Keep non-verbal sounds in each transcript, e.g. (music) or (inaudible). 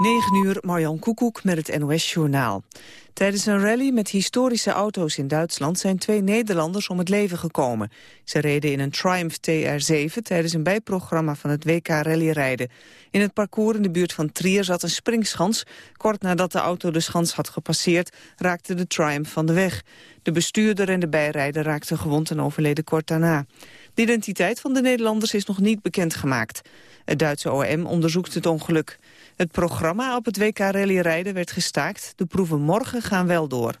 9 uur, Marjan Koekoek met het NOS-journaal. Tijdens een rally met historische auto's in Duitsland zijn twee Nederlanders om het leven gekomen. Ze reden in een Triumph TR7 tijdens een bijprogramma van het WK rallyrijden. In het parcours in de buurt van Trier zat een springschans. Kort nadat de auto de schans had gepasseerd, raakte de Triumph van de weg. De bestuurder en de bijrijder raakten gewond en overleden kort daarna. De identiteit van de Nederlanders is nog niet bekendgemaakt. Het Duitse OM onderzoekt het ongeluk. Het programma op het WK rallyrijden werd gestaakt. De proeven morgen gaan wel door.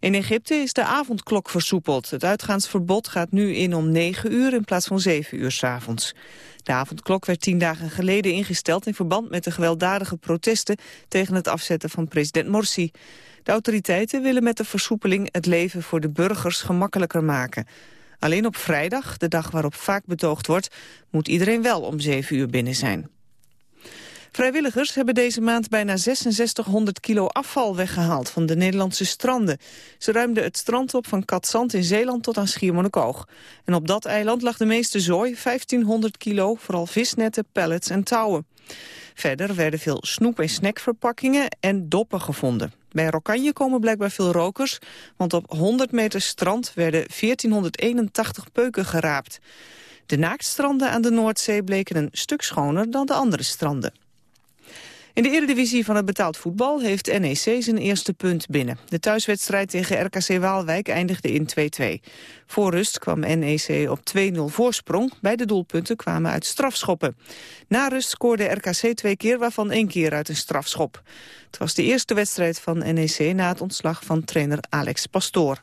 In Egypte is de avondklok versoepeld. Het uitgaansverbod gaat nu in om 9 uur in plaats van 7 uur s avonds. De avondklok werd tien dagen geleden ingesteld in verband met de gewelddadige protesten tegen het afzetten van president Morsi. De autoriteiten willen met de versoepeling het leven voor de burgers gemakkelijker maken. Alleen op vrijdag, de dag waarop vaak betoogd wordt, moet iedereen wel om 7 uur binnen zijn. Vrijwilligers hebben deze maand bijna 6600 kilo afval weggehaald van de Nederlandse stranden. Ze ruimden het strand op van Katzand in Zeeland tot aan Schiermonnikoog. En op dat eiland lag de meeste zooi, 1500 kilo, vooral visnetten, pallets en touwen. Verder werden veel snoep- en snackverpakkingen en doppen gevonden. Bij Rokanje komen blijkbaar veel rokers, want op 100 meter strand werden 1481 peuken geraapt. De naaktstranden aan de Noordzee bleken een stuk schoner dan de andere stranden. In de eredivisie van het betaald voetbal heeft NEC zijn eerste punt binnen. De thuiswedstrijd tegen RKC Waalwijk eindigde in 2-2. Voor rust kwam NEC op 2-0 voorsprong. Beide doelpunten kwamen uit strafschoppen. Na rust scoorde RKC twee keer, waarvan één keer uit een strafschop. Het was de eerste wedstrijd van NEC na het ontslag van trainer Alex Pastoor.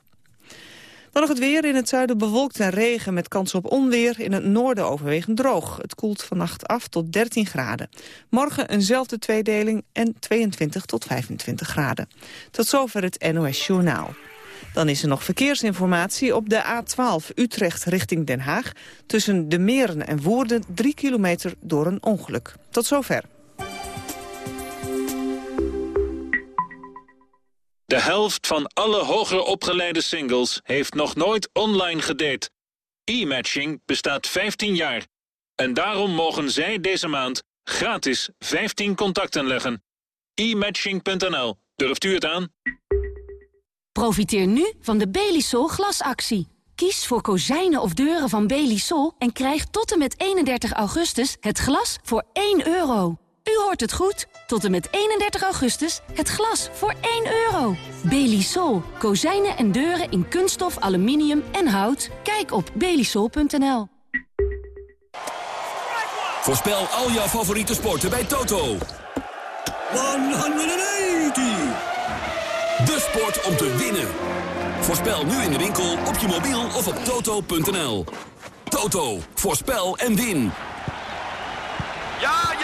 Dan nog het weer. In het zuiden bewolkt en regen met kans op onweer. In het noorden overwegend droog. Het koelt vannacht af tot 13 graden. Morgen eenzelfde tweedeling en 22 tot 25 graden. Tot zover het NOS Journaal. Dan is er nog verkeersinformatie op de A12 Utrecht richting Den Haag. Tussen de Meren en Woerden 3 kilometer door een ongeluk. Tot zover. De helft van alle hoger opgeleide singles heeft nog nooit online gedate. E-matching bestaat 15 jaar. En daarom mogen zij deze maand gratis 15 contacten leggen. e-matching.nl. Durft u het aan? Profiteer nu van de Belisol glasactie. Kies voor kozijnen of deuren van Belisol en krijg tot en met 31 augustus het glas voor 1 euro. U hoort het goed. Tot en met 31 augustus het glas voor 1 euro. Belisol. Kozijnen en deuren in kunststof, aluminium en hout. Kijk op belisol.nl. Voorspel al jouw favoriete sporten bij Toto. 180! De sport om te winnen. Voorspel nu in de winkel, op je mobiel of op toto.nl. Toto, voorspel en win. Ja, ja!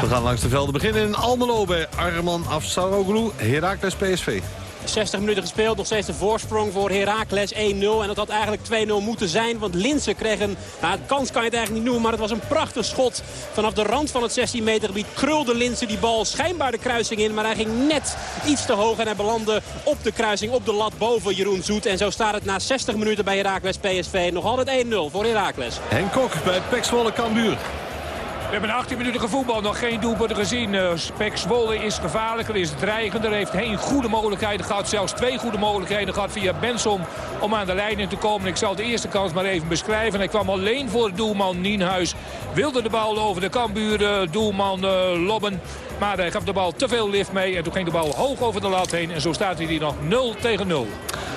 We gaan langs de velden beginnen in Almelo bij Arman Afsaroglu, Heracles PSV. 60 minuten gespeeld, nog steeds de voorsprong voor Heracles 1-0. En dat had eigenlijk 2-0 moeten zijn, want Linsen kreeg een... Nou, kans kan je het eigenlijk niet noemen, maar het was een prachtig schot. Vanaf de rand van het 16 meter gebied krulde Linsen die bal schijnbaar de kruising in. Maar hij ging net iets te hoog en hij belandde op de kruising, op de lat boven Jeroen Zoet. En zo staat het na 60 minuten bij Heracles PSV nog altijd 1-0 voor Heracles. Henk Kok bij Pek Zwolle Cambuur. We hebben 18 minuten gevoetbal, nog geen doelpunten gezien. Spek Zwolle is gevaarlijker, is dreigender. Heeft geen goede mogelijkheden gehad, zelfs twee goede mogelijkheden gehad via Benson om aan de leiding te komen. Ik zal de eerste kans maar even beschrijven. Hij kwam alleen voor doelman Nienhuis. Wilde de bal over de Kambuur, uh, doelman uh, Lobben. Maar hij gaf de bal te veel lift mee en toen ging de bal hoog over de lat heen. En zo staat hij hier nog 0 tegen 0.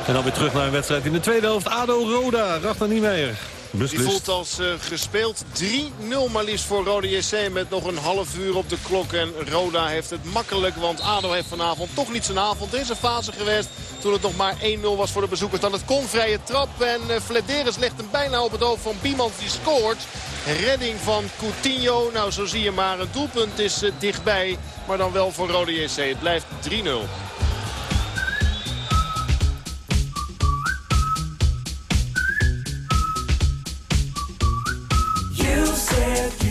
En dan weer terug naar een wedstrijd in de tweede helft. ADO Roda, Ragnar Niemeyer. Die voelt als uh, gespeeld. 3-0 maar liefst voor Roda JC met nog een half uur op de klok. En Roda heeft het makkelijk, want ADO heeft vanavond toch niet zijn avond. Deze fase geweest toen het nog maar 1-0 was voor de bezoekers. Dan het kon vrije trap en uh, Flederis legt hem bijna op het hoofd van Biemans die scoort. Redding van Coutinho. Nou, zo zie je maar. Een doelpunt is uh, dichtbij, maar dan wel voor Roda JC. Het blijft 3-0.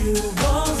you want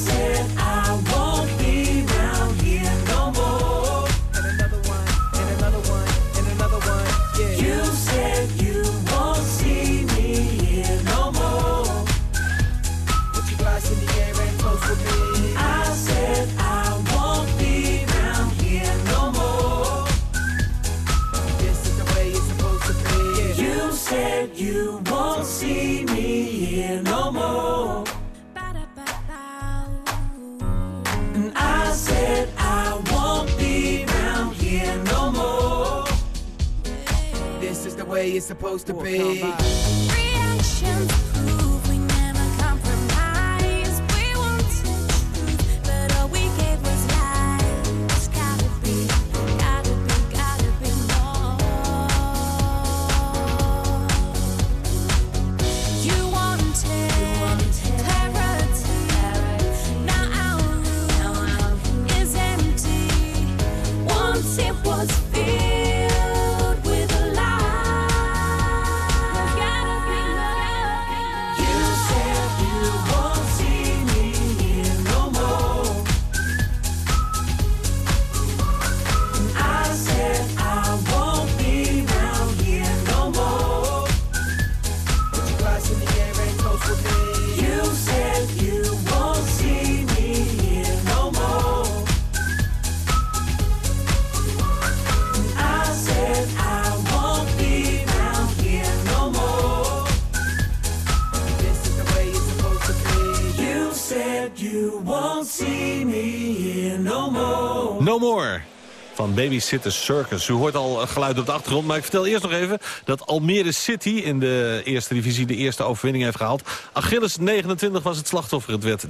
Said I it's supposed to be. Van Babysitter Circus. U hoort al geluid op de achtergrond, maar ik vertel eerst nog even... dat Almere City in de eerste divisie de eerste overwinning heeft gehaald. Achilles 29 was het slachtoffer, het werd 3-1.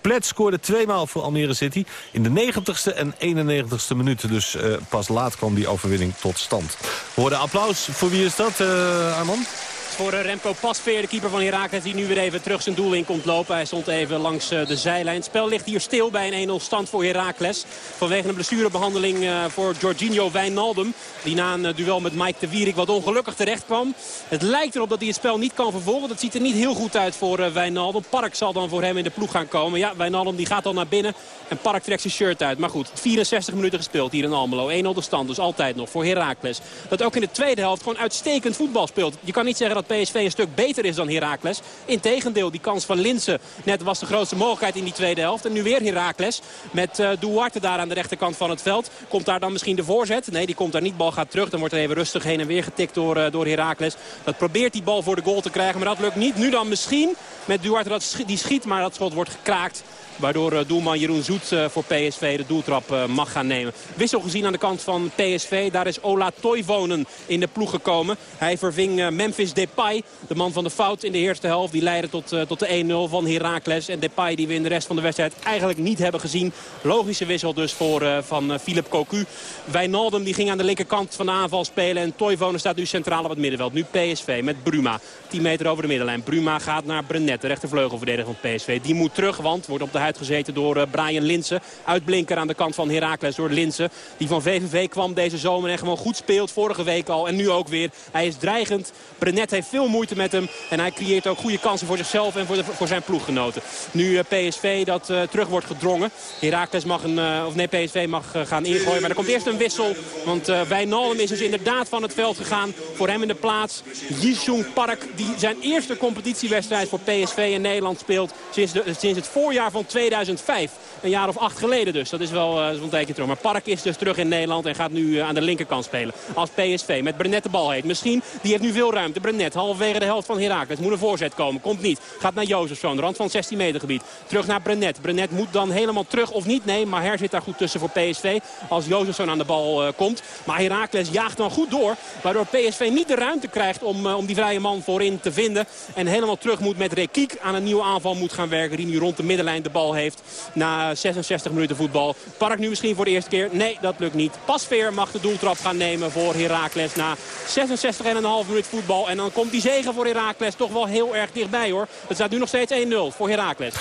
Plet scoorde tweemaal voor Almere City in de 90ste en 91ste minuut. Dus eh, pas laat kwam die overwinning tot stand. We hoorden applaus. Voor wie is dat, uh, Arman? Voor eh, Remco Pasveer, de keeper van Herakles, die nu weer even terug zijn doel in komt lopen. Hij stond even langs eh, de zijlijn. Het spel ligt hier stil bij een 1-0 stand voor Herakles. Vanwege een blessurebehandeling eh, voor Jorginho Wijnaldum. Die na een duel met Mike de Wierik wat ongelukkig terecht kwam. Het lijkt erop dat hij het spel niet kan vervolgen. Dat ziet er niet heel goed uit voor Wijnaldum. Park zal dan voor hem in de ploeg gaan komen. Ja, Wijnaldum die gaat al naar binnen. En Park trekt zijn shirt uit. Maar goed, 64 minuten gespeeld hier in Almelo. 1-0 de stand, dus altijd nog voor Herakles. Dat ook in de tweede helft gewoon uitstekend voetbal speelt. Je kan niet zeggen dat PSV een stuk beter is dan Heracles. Integendeel, die kans van Linsen net was de grootste mogelijkheid in die tweede helft. En nu weer Heracles met uh, Duarte daar aan de rechterkant van het veld. Komt daar dan misschien de voorzet? Nee, die komt daar niet. Bal gaat terug. Dan wordt er even rustig heen en weer getikt door, uh, door Heracles. Dat probeert die bal voor de goal te krijgen. Maar dat lukt niet. Nu dan misschien met Duarte dat die schiet. Maar dat schot wordt gekraakt. Waardoor uh, doelman Jeroen Zoet uh, voor PSV de doeltrap uh, mag gaan nemen. Wissel gezien aan de kant van PSV. Daar is Ola Toivonen in de ploeg gekomen. Hij verving Memphis Depay. De man van de fout in de eerste helft. Die leidde tot, tot de 1-0 van Heracles. En Depay die we in de rest van de wedstrijd eigenlijk niet hebben gezien. Logische wissel dus voor van Philip Cocu. Wijnaldum die ging aan de linkerkant van de aanval spelen. En Toivonen staat nu centraal op het middenveld. Nu PSV met Bruma. 10 meter over de middenlijn. Bruma gaat naar Brenet, de rechtervleugelverdediger van PSV. Die moet terug, want wordt op de uitgezeten door uh, Brian Linsen. Uitblinker aan de kant van Heracles door Linsen. Die van VVV kwam deze zomer en gewoon goed speelt. Vorige week al en nu ook weer. Hij is dreigend. Brenet heeft veel moeite met hem. En hij creëert ook goede kansen voor zichzelf en voor, voor zijn ploeggenoten. Nu uh, PSV dat uh, terug wordt gedrongen. Heracles mag een, of nee PSV mag gaan ingooien. Maar er komt eerst een wissel. Want Wijnaldum is dus inderdaad van het veld gegaan. Voor hem in de plaats. Jisung Park die zijn eerste competitiewedstrijd voor PSV in Nederland speelt. Sinds, sinds het voorjaar van 2005. Een jaar of acht geleden dus. Dat is wel zo'n tijdje terug. Maar Park is dus terug in Nederland en gaat nu uh, aan de linkerkant spelen. Als PSV met Brenet de bal heet. Misschien, die heeft nu veel ruimte. Brenet, halverwege de helft van Heracles. Moet een voorzet komen. Komt niet. Gaat naar Jozefzoon. Rand van het 16 meter gebied. Terug naar Brenet. Brenet moet dan helemaal terug of niet. Nee, maar Her zit daar goed tussen voor PSV. Als Jozefzoon aan de bal uh, komt. Maar Heracles jaagt dan goed door. Waardoor PSV niet de ruimte krijgt om, om die vrije man voorin te vinden. En helemaal terug moet met Rekiek aan een nieuwe aanval moet gaan werken. Die nu rond de middenlijn de bal heeft. Na 66 minuten voetbal. Park nu misschien voor de eerste keer. Nee, dat lukt niet. Pasveer mag de doeltrap gaan nemen voor Heracles. Na 66,5 minuut voetbal. En dan komt die zegen voor Heracles toch wel heel erg dichtbij hoor. Het staat nu nog steeds 1-0 voor Heracles.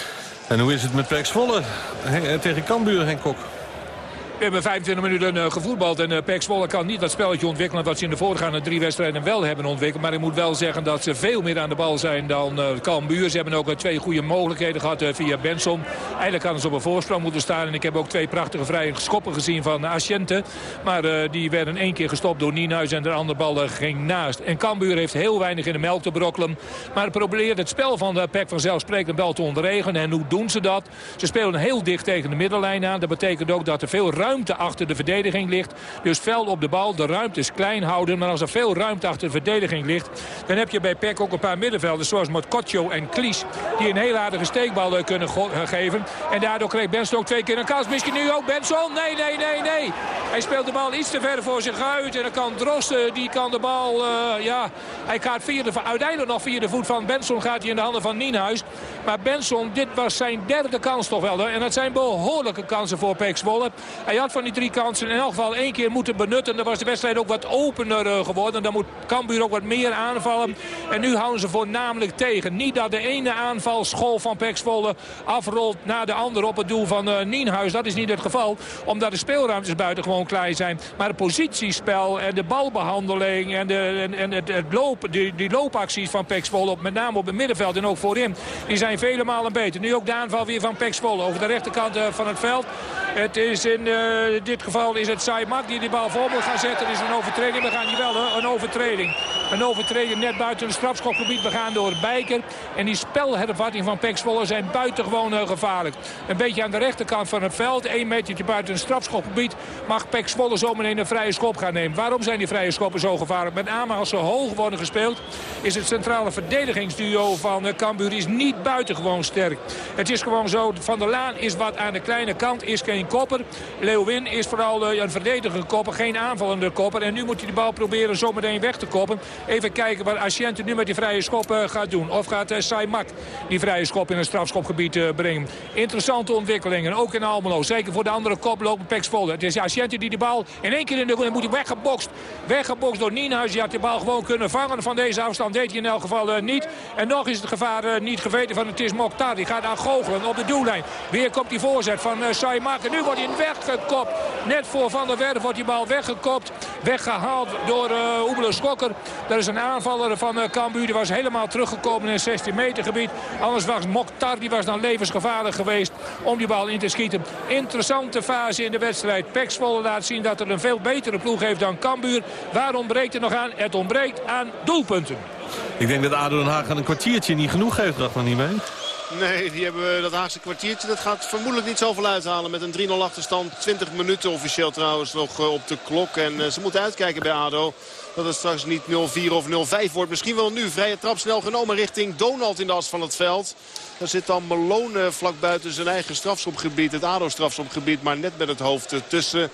En hoe is het met Pek Zwolle tegen Cambuur, Henk Kok? We hebben 25 minuten uh, gevoetbald en uh, Pek Zwolle kan niet dat spelletje ontwikkelen... wat ze in de voorgaande drie wedstrijden wel hebben ontwikkeld. Maar ik moet wel zeggen dat ze veel meer aan de bal zijn dan Cambuur. Ze hebben ook twee goede mogelijkheden gehad via Benson. Eigenlijk hadden ze op een voorsprong moeten staan. En ik heb ook twee prachtige vrije schoppen gezien van Asciente. Maar die werden één keer gestopt door Nienhuis en de andere bal ging naast. En Cambuur heeft heel weinig in de melk te brokkelen. Maar probeert het spel van de Pek vanzelfsprekend wel te onderregelen. En hoe doen ze dat? Ze spelen heel dicht tegen de middenlijn aan. Dat betekent ook dat er veel ruimte achter de verdediging ligt. Dus fel op de bal, de ruimte is klein houden. Maar als er veel ruimte achter de verdediging ligt... dan heb je bij PEC ook een paar middenvelders zoals Motkotjo en Klies... die een heel aardige steekbal kunnen geven. En daardoor kreeg Benson ook twee keer een kans. Misschien nu ook Benson? Nee, nee, nee, nee. Hij speelt de bal iets te ver voor zich uit. En dan kan Drosten, die kan de bal... Uh, ja, hij gaat via de, uiteindelijk nog via de voet van Benson gaat hij in de handen van Nienhuis. Maar Benson, dit was zijn derde kans toch wel. En dat zijn behoorlijke kansen voor Pek Zwolle. Hij had van die drie kansen in elk geval één keer moeten benutten. Dan was de wedstrijd ook wat opener uh, geworden. Dan moet Cambuur ook wat meer aanvallen. En nu houden ze voornamelijk tegen. Niet dat de ene aanvalschool van Pek Zwolle afrolt naar de andere op het doel van uh, Nienhuis. Dat is niet het geval. Omdat de speelruimtes buiten gewoon klein zijn. Maar het positiespel en de balbehandeling en, de, en, het, het die, die loopacties van Pek Zwolle, op, met name op het middenveld en ook voorin, die zijn vele malen beter. Nu ook de aanval weer van Pek Zwolle over de rechterkant uh, van het veld. Het is in dit geval is het Saimak die die bal voor moet gaan zetten. Is een overtreding. We gaan hier wel een overtreding. Een overtreding net buiten het strafschopgebied begaan door Bijker. En die spelhervatting van Pek zijn buitengewoon uh, gevaarlijk. Een beetje aan de rechterkant van het veld. Eén metertje buiten het strafschopgebied mag Pek Zwolle zometeen een vrije schop gaan nemen. Waarom zijn die vrije schoppen zo gevaarlijk? Met name als ze hoog worden gespeeld is het centrale verdedigingsduo van uh, Cambuur is niet buitengewoon sterk. Het is gewoon zo, Van der Laan is wat aan de kleine kant, is geen kopper. Leeuwin is vooral uh, een verdedigende kopper, geen aanvallende kopper. En nu moet hij de bal proberen zometeen weg te koppen. Even kijken wat Asciente nu met die vrije schop uh, gaat doen. Of gaat uh, Saimak die vrije schop in een strafschopgebied brengen. Interessante ontwikkelingen, ook in Almelo. Zeker voor de andere koploper Pek Zwolle. Het is Asciente die de bal in één keer in de moet hij weggebokst. Weggebokst door Nienhuis. Die had de bal gewoon kunnen vangen. Van deze afstand deed hij in elk geval niet. En nog is het gevaar niet geweten van het is Mokhtar. Die gaat aan goochelen op de doellijn. Weer komt die voorzet van Saimak. En nu wordt hij weggekopt. Net voor Van der Werf wordt die bal weggekopt. Weggehaald door uh, Oebele Schokker. Dat is een aanvaller van uh, Cambuur. Die was helemaal teruggekomen in het 16 meter gebied. Anders was Mokhtar, die was dan levensgevaarlijk geweest om die bal in te schieten. Interessante fase in de wedstrijd. Pek Zwolle laat zien dat er een veel betere ploeg heeft dan Cambuur. Waar ontbreekt het nog aan? Het ontbreekt aan doelpunten. Ik denk dat ADO Den Haag een kwartiertje niet genoeg heeft, dacht maar niet mee. Nee, die hebben dat Haagse kwartiertje. Dat gaat vermoedelijk niet zoveel uithalen met een 3-0 achterstand. 20 minuten officieel trouwens nog op de klok. En ze moeten uitkijken bij ADO dat het straks niet 0-4 of 0-5 wordt. Misschien wel nu. Vrije trap snel genomen richting Donald in de as van het veld. Daar zit dan Malone vlak buiten zijn eigen strafschopgebied. Het ADO-strafschopgebied, maar net met het hoofd tussen.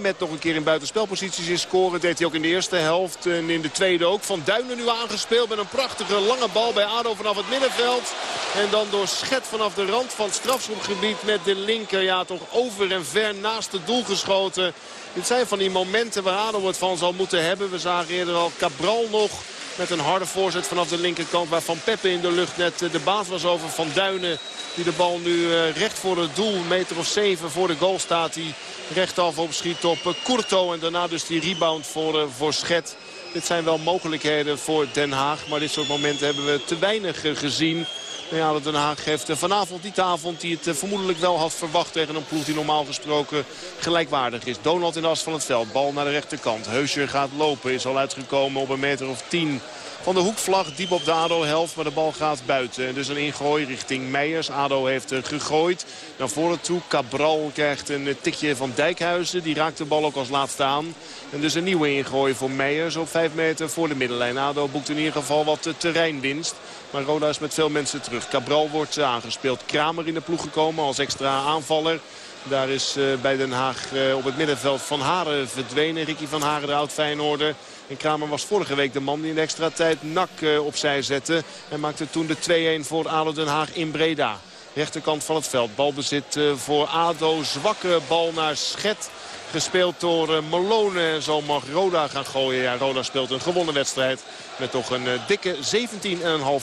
met nog een keer in buitenspelposities in scoren. Deed hij ook in de eerste helft en in de tweede ook. Van Duinen nu aangespeeld met een prachtige lange bal bij ADO vanaf het middenveld. En dan door Schet vanaf de rand van het strafschopgebied met de linker. Ja, toch over en ver naast het doel geschoten. Dit zijn van die momenten waar ADO het van zal moeten hebben. We zagen eerder al Cabral nog met een harde voorzet vanaf de linkerkant. Waar Van Peppe in de lucht net de baas was over Van Duinen. Die de bal nu recht voor het doel, meter of zeven voor de goal staat. Die rechtaf opschiet op Courto. En daarna dus die rebound voor, voor Schet. Dit zijn wel mogelijkheden voor Den Haag. Maar dit soort momenten hebben we te weinig gezien. Nou ja, Den Haag heeft eh, vanavond de avond die het eh, vermoedelijk wel had verwacht tegen een ploeg die normaal gesproken gelijkwaardig is. Donald in de as van het veld. Bal naar de rechterkant. Heusje gaat lopen. Is al uitgekomen op een meter of tien van de hoekvlag. Diep op de ADO-helft, maar de bal gaat buiten. En dus een ingooi richting Meijers. ADO heeft eh, gegooid naar voren toe. Cabral krijgt een eh, tikje van Dijkhuizen. Die raakt de bal ook als laatste aan. En dus een nieuwe ingooi voor Meijers op 5 meter voor de middenlijn. ADO boekt in ieder geval wat eh, terreinwinst. Maar Roda is met veel mensen terug. Cabral wordt aangespeeld. Kramer in de ploeg gekomen als extra aanvaller. Daar is bij Den Haag op het middenveld Van Haren verdwenen. Ricky Van Haren, de oud-Feyenoorder. En Kramer was vorige week de man die in de extra tijd nak eh, opzij zette. En maakte toen de 2-1 voor ADO Den Haag in Breda. Rechterkant van het veld. Balbezit eh, voor ADO. Zwakke bal naar Schet. Gespeeld door eh, Malone. En zo mag Roda gaan gooien. Ja, Roda speelt een gewonnen wedstrijd. Met toch een dikke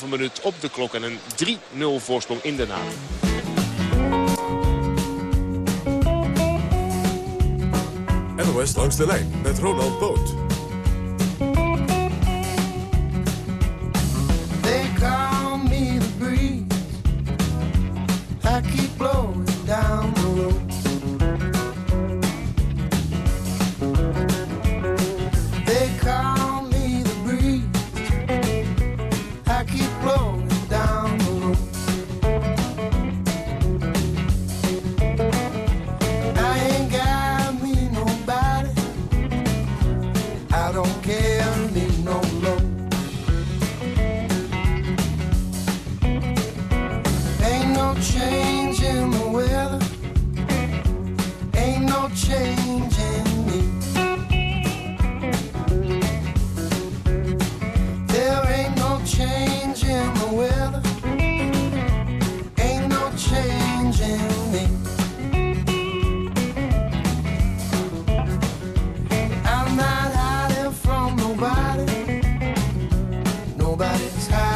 17,5 minuut op de klok. En een 3-0 voorsprong in Den Haag. NOS langs de lijn met Ronald Boot. blow. it's.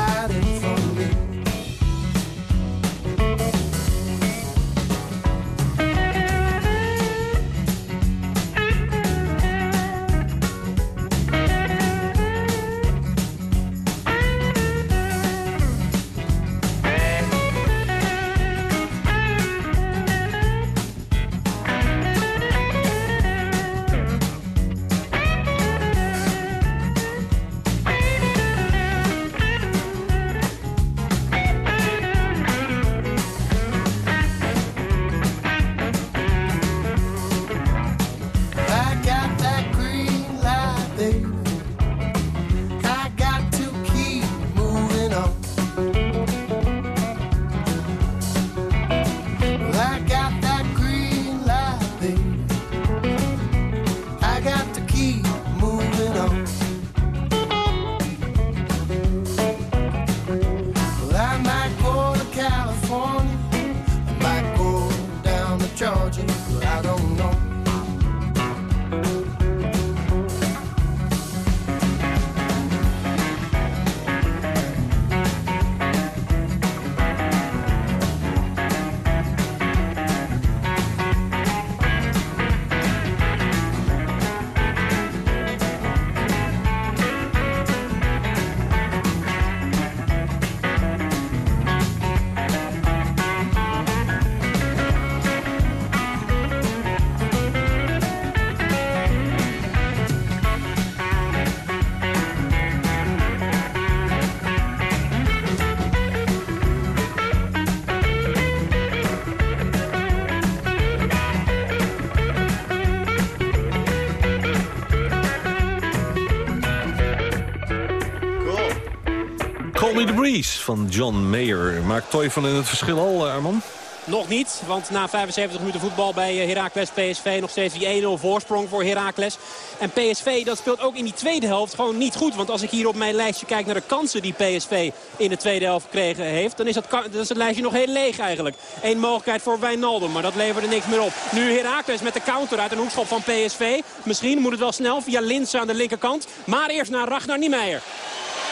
The Breeze van John Mayer. Maakt Toy van in het verschil al, eh, Arman? Nog niet, want na 75 minuten voetbal bij eh, Heracles PSV nog steeds die 1-0 voorsprong voor Heracles. En PSV dat speelt ook in die tweede helft gewoon niet goed. Want als ik hier op mijn lijstje kijk naar de kansen die PSV in de tweede helft gekregen heeft... dan is, dat, is het lijstje nog heel leeg eigenlijk. Eén mogelijkheid voor Wijnaldum, maar dat leverde niks meer op. Nu Heracles met de counter uit een hoekschop van PSV. Misschien moet het wel snel via Linsen aan de linkerkant. Maar eerst naar Ragnar Niemeyer.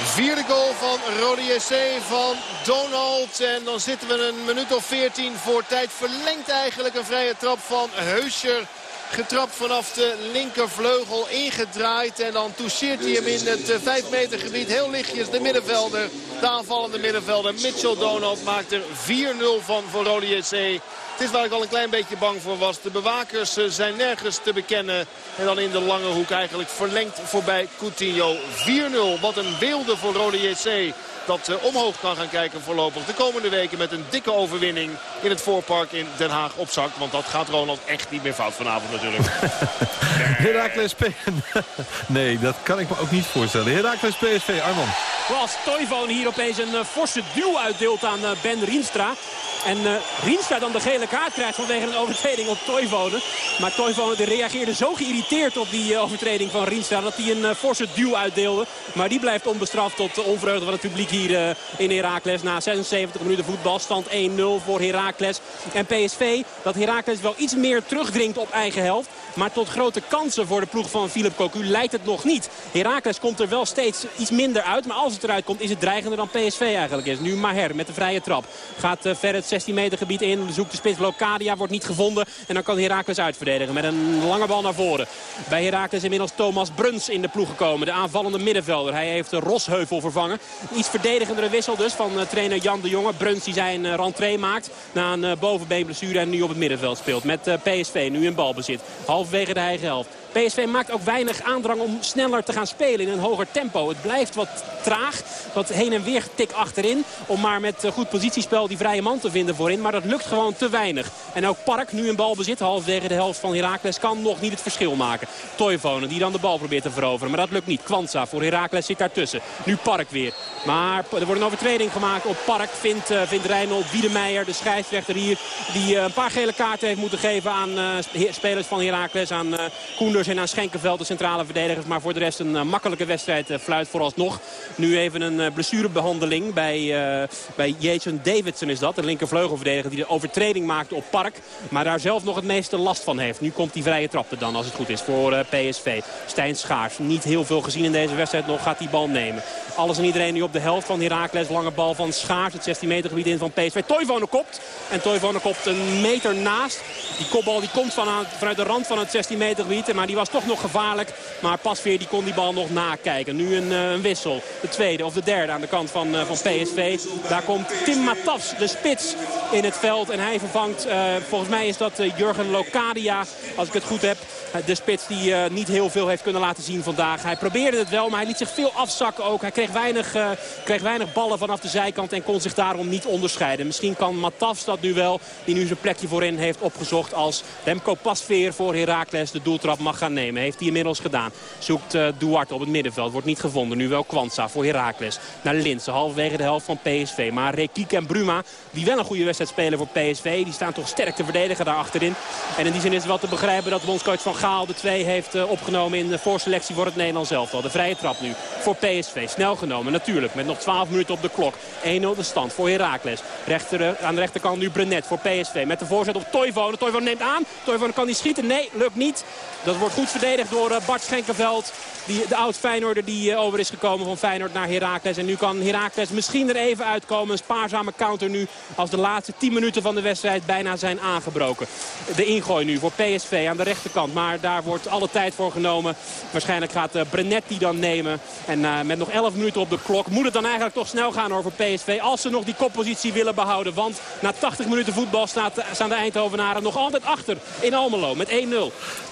Vierde goal van Rode JC van Donald. En dan zitten we een minuut of 14 voor tijd. Verlengt eigenlijk een vrije trap van Heuscher. Getrapt vanaf de linkervleugel, ingedraaid. En dan toucheert hij hem in het 5 meter gebied. Heel lichtjes de middenvelder, de aanvallende middenvelder. Mitchell Donald maakt er 4-0 van voor Rode JC. Het is waar ik al een klein beetje bang voor was. De bewakers eh, zijn nergens te bekennen. En dan in de lange hoek eigenlijk verlengd voorbij Coutinho. 4-0. Wat een beelden voor Rode JC dat eh, omhoog kan gaan kijken voorlopig de komende weken met een dikke overwinning in het voorpark in Den Haag op zak. Want dat gaat Ronald echt niet meer fout vanavond natuurlijk. (laughs) Heracles P... (laughs) nee, dat kan ik me ook niet voorstellen. Heracles PSV, Arman. Als Toivonen hier opeens een eh, forse duw uitdeelt aan eh, Ben Rienstra. En eh, Rienstra dan de gele kaart krijgt vanwege een overtreding op Toivonen. Maar Toivonen die reageerde zo geïrriteerd op die overtreding van Rienstra... dat hij een forse duw uitdeelde. Maar die blijft onbestraft tot de onvreugde van het publiek hier eh, in Heracles. Na 76 minuten voetbal, stand 1-0 voor Heracles. En PSV, dat Heracles wel iets meer terugdringt op eigen helft. Maar tot grote kansen voor de ploeg van Philip Cocu lijkt het nog niet. Heracles komt er wel steeds iets minder uit. Maar als het eruit komt is het dreigender dan PSV eigenlijk is. Nu Maher met de vrije trap. Gaat uh, ver het 16 meter gebied in. Zoekt de spits Locadia. Wordt niet gevonden. En dan kan Heracles uitverdedigen met een lange bal naar voren. Bij Heracles inmiddels Thomas Bruns in de ploeg gekomen. De aanvallende middenvelder. Hij heeft Rosheuvel vervangen. Iets verdedigendere wissel dus van uh, trainer Jan de Jonge. Bruns die zijn uh, rentree maakt. Na een bovenbeenblessure en nu op het middenveld speelt. Met PSV nu in balbezit. Halfwege de eigen helft. PSV maakt ook weinig aandrang om sneller te gaan spelen in een hoger tempo. Het blijft wat traag, wat heen en weer tik achterin. Om maar met eh, goed positiespel die vrije man te vinden voorin. Maar dat lukt gewoon te weinig. En ook Park, nu een balbezit, halfwege de helft van Heracles, kan nog niet het verschil maken. Toivonen die dan de bal probeert te veroveren. Maar dat lukt niet. Kwanza voor Heracles zit daartussen. Nu Park weer. Maar er wordt een overtreding gemaakt op Park. Vindt, uh, vindt Reinhold Wiedemeijer, de scheidsrechter hier. Die uh, een paar gele kaarten heeft moeten geven aan spelers van Heracles. Aan Koenders en aan Schenkenveld, de centrale verdedigers. Maar voor de rest een uh, makkelijke wedstrijd uh, fluit vooralsnog. Nu even een uh, blessurebehandeling bij, bij Jason Davidson is dat. De linkervleugelverdediger die de overtreding maakte op Park. Maar daar zelf nog het meeste last van heeft. Nu komt die vrije trap er dan als het goed is voor PSV. Stijn Schaars. Niet heel veel gezien in deze wedstrijd nog. Gaat die bal nemen. Alles en iedereen nu op de helft van Heracles. Lange bal van Schaars. Het 16 meter gebied in van PSV. Toivonen kopt. En Toivonen kopt een meter naast. Die kopbal die komt vanuit de rand van het 16 meter gebied. Maar die was toch nog gevaarlijk. Maar Pasveer die kon die bal nog nakijken. Nu een, uh, een wissel. De tweede of de derde aan de kant van, uh, van PSV. Daar komt Tim Matafs, de spits, in het veld. En hij vervangt, uh, volgens mij is dat Jurgen Locadia, als ik het goed heb. De spits die niet heel veel heeft kunnen laten zien vandaag. Hij probeerde het wel, maar hij liet zich veel afzakken ook. Hij kreeg weinig, kreeg weinig ballen vanaf de zijkant en kon zich daarom niet onderscheiden. Misschien kan Matafs dat nu wel, die nu zijn plekje voorin heeft opgezocht als Remco Pasveer voor Heracles de doeltrap mag gaan nemen. Heeft hij inmiddels gedaan. Zoekt uh, Duarte op het middenveld. Wordt niet gevonden. Nu wel Kwanza voor Heracles. Naar Linse. Halverwege de helft van PSV. Maar Rekiek en Bruma. Die wel een goede wedstrijd spelen voor PSV. Die staan toch sterk te verdedigen daar achterin. En in die zin is het wel te begrijpen dat bondscoach Van Gaal de twee heeft uh, opgenomen in de voorselectie voor het Nederlands elftal. De vrije trap nu voor PSV. Snel genomen natuurlijk. Met nog 12 minuten op de klok. 1-0 de stand voor Heracles. Rechter, uh, aan de rechterkant nu Brenet voor PSV. Met de voorzet op Toivonen. Toivonen neemt aan. Toivonen kan die schieten. Nee, lukt niet. Dat wordt goed verdedigd door uh, Bart Schenkenveld. Die, de oud Feyenoorder die uh, over is gekomen van Feyenoord naar Heracles. En nu kan Heracles misschien er even uitkomen. Een spaarzame counter nu als de laatste 10 minuten van de wedstrijd bijna zijn aangebroken. De ingooi nu voor PSV aan de rechterkant. Maar daar wordt alle tijd voor genomen. Waarschijnlijk gaat uh, Brenet die dan nemen. En met nog 11 minuten op de klok moet het dan eigenlijk toch snel gaan over PSV. Als ze nog die koppositie willen behouden. Want na 80 minuten voetbal staat, staan de Eindhovenaren nog altijd achter in Almelo met 1-0.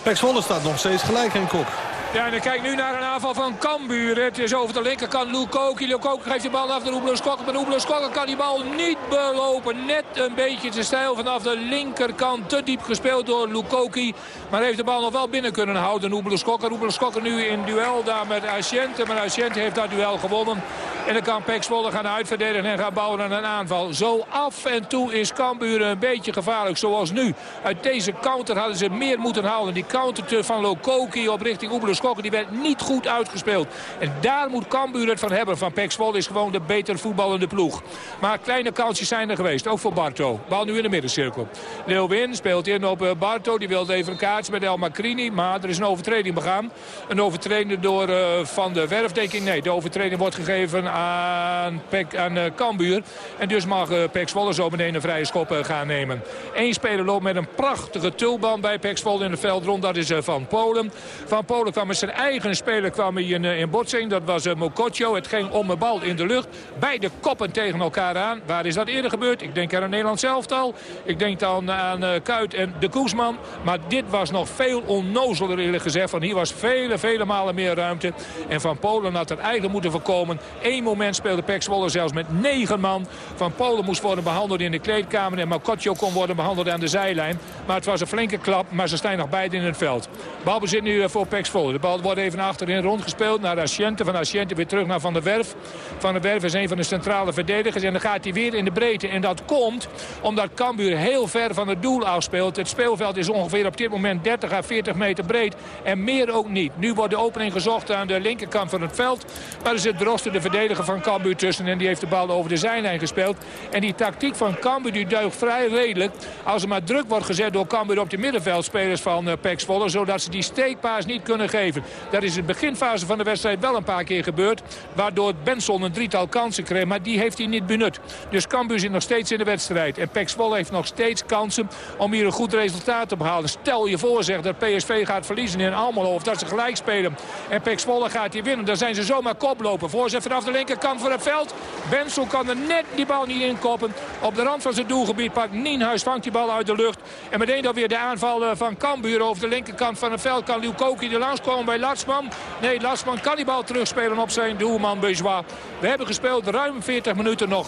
Pek staat nog steeds gelijk in kop. Ja, en dan kijk nu naar een aanval van Cambuur. Het is over de linkerkant Lukoki. Lukoki geeft de bal af naar Oeblos. Maar Oeblos kan die bal niet belopen. Net een beetje te stijl vanaf de linkerkant. Te diep gespeeld door Lukoki. Maar heeft de bal nog wel binnen kunnen houden. Oeblos Kokker. Oeblos Kokker nu in duel daar met Asiente. Maar Asiente heeft dat duel gewonnen. En dan kan Pek gaan uitverdedigen en gaan bouwen aan een aanval. Zo af en toe is Cambuur een beetje gevaarlijk. Zoals nu. Uit deze counter hadden ze meer moeten halen. Die counter van Lukoki op richting Oeblos Kokker. Die werd niet goed uitgespeeld. En daar moet Cambuur het van hebben. Van Pek Zwolle is gewoon de beter voetballende ploeg. Maar kleine kansjes zijn er geweest. Ook voor Barto. Bal nu in de middencirkel. Leeuwin speelt in op Barto. Die wilde even een kaartje met El Macrini. Maar er is een overtreding begaan. Een overtreding door uh, Van der Werf. Nee, de overtreding wordt gegeven aan, Pek, aan eh, Cambuur. En dus mag uh, Pek Zwolle zo meteen een vrije schop uh, gaan nemen. Eén speler loopt met een prachtige tulband bij Pek Zwolle in de veld rond. Dat is uh, Van Polen. Van Polen kwam met zijn eigen speler kwam hij in, in botsing. Dat was uh, Mokotjo. Het ging om een bal in de lucht. Beide koppen tegen elkaar aan. Waar is dat eerder gebeurd? Ik denk aan een Nederlands elftal. Ik denk dan aan uh, Kuit en de Koesman. Maar dit was nog veel onnozeler eerlijk gezegd. Van hier was vele, vele malen meer ruimte. En Van Polen had het eigenlijk moeten voorkomen. Eén moment speelde Pek Zwolle zelfs met negen man. Van Polen moest worden behandeld in de kleedkamer. En Mokotjo kon worden behandeld aan de zijlijn. Maar het was een flinke klap. Maar ze staan nog beide in het veld. Balbezit nu voor Pek. De bal wordt even achterin rondgespeeld naar Asciente. Van Asciente weer terug naar Van der Werf. Van der Werf is een van de centrale verdedigers. En dan gaat hij weer in de breedte. En dat komt omdat Cambuur heel ver van het doel afspeelt. Het speelveld is ongeveer op dit moment 30 à 40 meter breed. En meer ook niet. Nu wordt de opening gezocht aan de linkerkant van het veld. Maar er zit Drosten, de verdediger van Cambuur tussen. En die heeft de bal over de zijlijn gespeeld. En die tactiek van Cambuur die duikt vrij redelijk. Als er maar druk wordt gezet door Cambuur op de middenveldspelers van uh, Pek Zwolle. Zodat die steekpaas niet kunnen geven. Dat is in de beginfase van de wedstrijd wel een paar keer gebeurd. Waardoor Benson een drietal kansen kreeg. Maar die heeft hij niet benut. Dus Cambuur zit nog steeds in de wedstrijd. En Pek Zwolle heeft nog steeds kansen om hier een goed resultaat te behalen. Stel je voor zeg dat PSV gaat verliezen in Almelo. Of dat ze gelijk spelen. En Pek Zwolle gaat hier winnen. Dan zijn ze zomaar koplopen. Voorzet vanaf de linkerkant van het veld. Benson kan er net die bal niet inkoppen. Op de rand van zijn doelgebied pakt Nienhuis. Vangt die bal uit de lucht. En meteen dan weer de aanval van Cambuur over de linkerkant van het veld. Kan Lukoki er langskomen bij Latsman. Nee, Latsman kan die bal terugspelen op zijn doelman Bejois. We hebben gespeeld ruim 40 minuten nog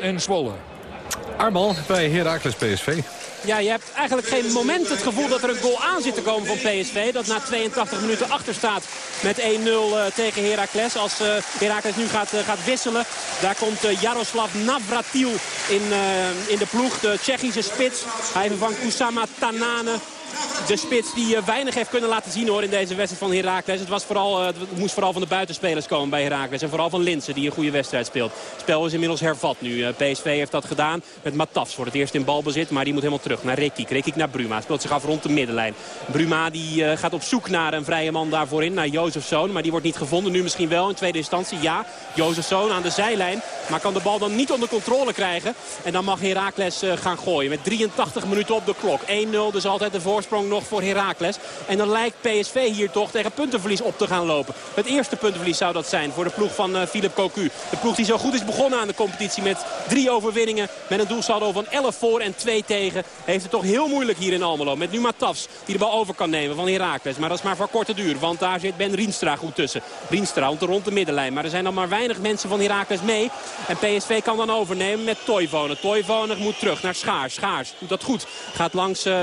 0-0 in Zwolle. Armal bij Heracles PSV. Ja, je hebt eigenlijk geen moment het gevoel dat er een goal aan zit te komen van PSV. Dat na 82 minuten achter staat met 1-0 uh, tegen Heracles. Als uh, Heracles nu gaat, uh, gaat wisselen. Daar komt Jaroslav Navratil in, in de ploeg. De Tsjechische spits. Hij vervangt Kusama Tanane. De spits die weinig heeft kunnen laten zien hoor in deze wedstrijd van Heracles. Het, was vooral, het moest vooral van de buitenspelers komen bij Heracles. En vooral van Linsen die een goede wedstrijd speelt. Het spel is inmiddels hervat nu. PSV heeft dat gedaan met Matafs voor het eerst in balbezit. Maar die moet helemaal terug naar Rekik. Rekik naar Bruma. Speelt zich af rond de middenlijn. Bruma die gaat op zoek naar een vrije man daarvoor in. Naar Jozefzoon. Maar die wordt niet gevonden. Nu misschien wel in tweede instantie. Ja, Jozefzoon aan de zijlijn. Maar kan de bal dan niet onder controle krijgen. En dan mag Heracles uh, gaan gooien. Met 83 minuten op de klok. 1-0 dus altijd de voorsprong nog voor Heracles. En dan lijkt PSV hier toch tegen puntenverlies op te gaan lopen. Het eerste puntenverlies zou dat zijn voor de ploeg van uh, Philip Cocu. De ploeg die zo goed is begonnen aan de competitie met drie overwinningen. Met een doelsaldo van 11 voor en 2 tegen. Heeft het toch heel moeilijk hier in Almelo. Met nu Matafs die de bal over kan nemen van Heracles. Maar dat is maar voor korte duur. Want daar zit Ben Rienstra goed tussen. Rienstra rond de middenlijn. Maar er zijn dan maar weinig mensen van Heracles mee. En PSV kan dan overnemen met Toivonen. Toivonen moet terug naar Schaars. Schaars doet dat goed. Gaat langs uh,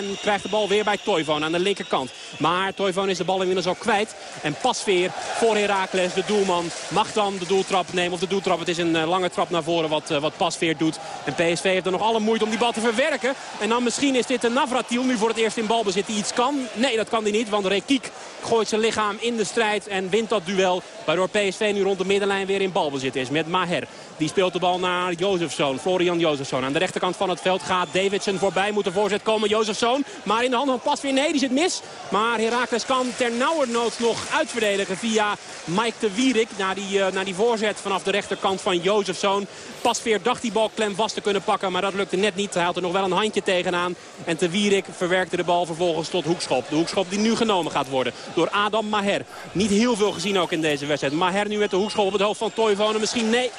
en krijgt de bal weer bij Toivonen aan de linkerkant. Maar Toivonen is de bal inmiddels al kwijt. En Pasveer voor Heracles. De doelman mag dan de doeltrap nemen. Of de doeltrap. Het is een uh, lange trap naar voren wat, uh, wat Pasveer doet. En PSV heeft er nog alle moeite om die bal te verwerken. En dan misschien is dit een Navratil nu voor het eerst in balbezit die iets kan. Nee, dat kan hij niet. Want Rekiek gooit zijn lichaam in de strijd en wint dat duel. Waardoor PSV nu rond de middenlijn weer in balbezit is met Maher. Die speelt de bal naar Jozefzoon. Florian Jozefzoon. Aan de rechterkant van het veld gaat Davidson voorbij. Moet de voorzet komen. Jozefzoon. Maar in de hand van Pasveer. Nee, die zit mis. Maar Heracles kan ter nauwernood nog uitverdedigen via Mike de Wierik. Naar die, uh, naar die voorzet vanaf de rechterkant van Jozefzoon. Pasveer dacht die bal klem vast te kunnen pakken. Maar dat lukte net niet. Hij had er nog wel een handje tegenaan. En de Wierik verwerkte de bal vervolgens tot hoekschop. De hoekschop die nu genomen gaat worden door Adam Maher. Niet heel veel gezien ook in deze wedstrijd. Maher nu met de hoekschop op het hoofd van Toivonen. Misschien nee.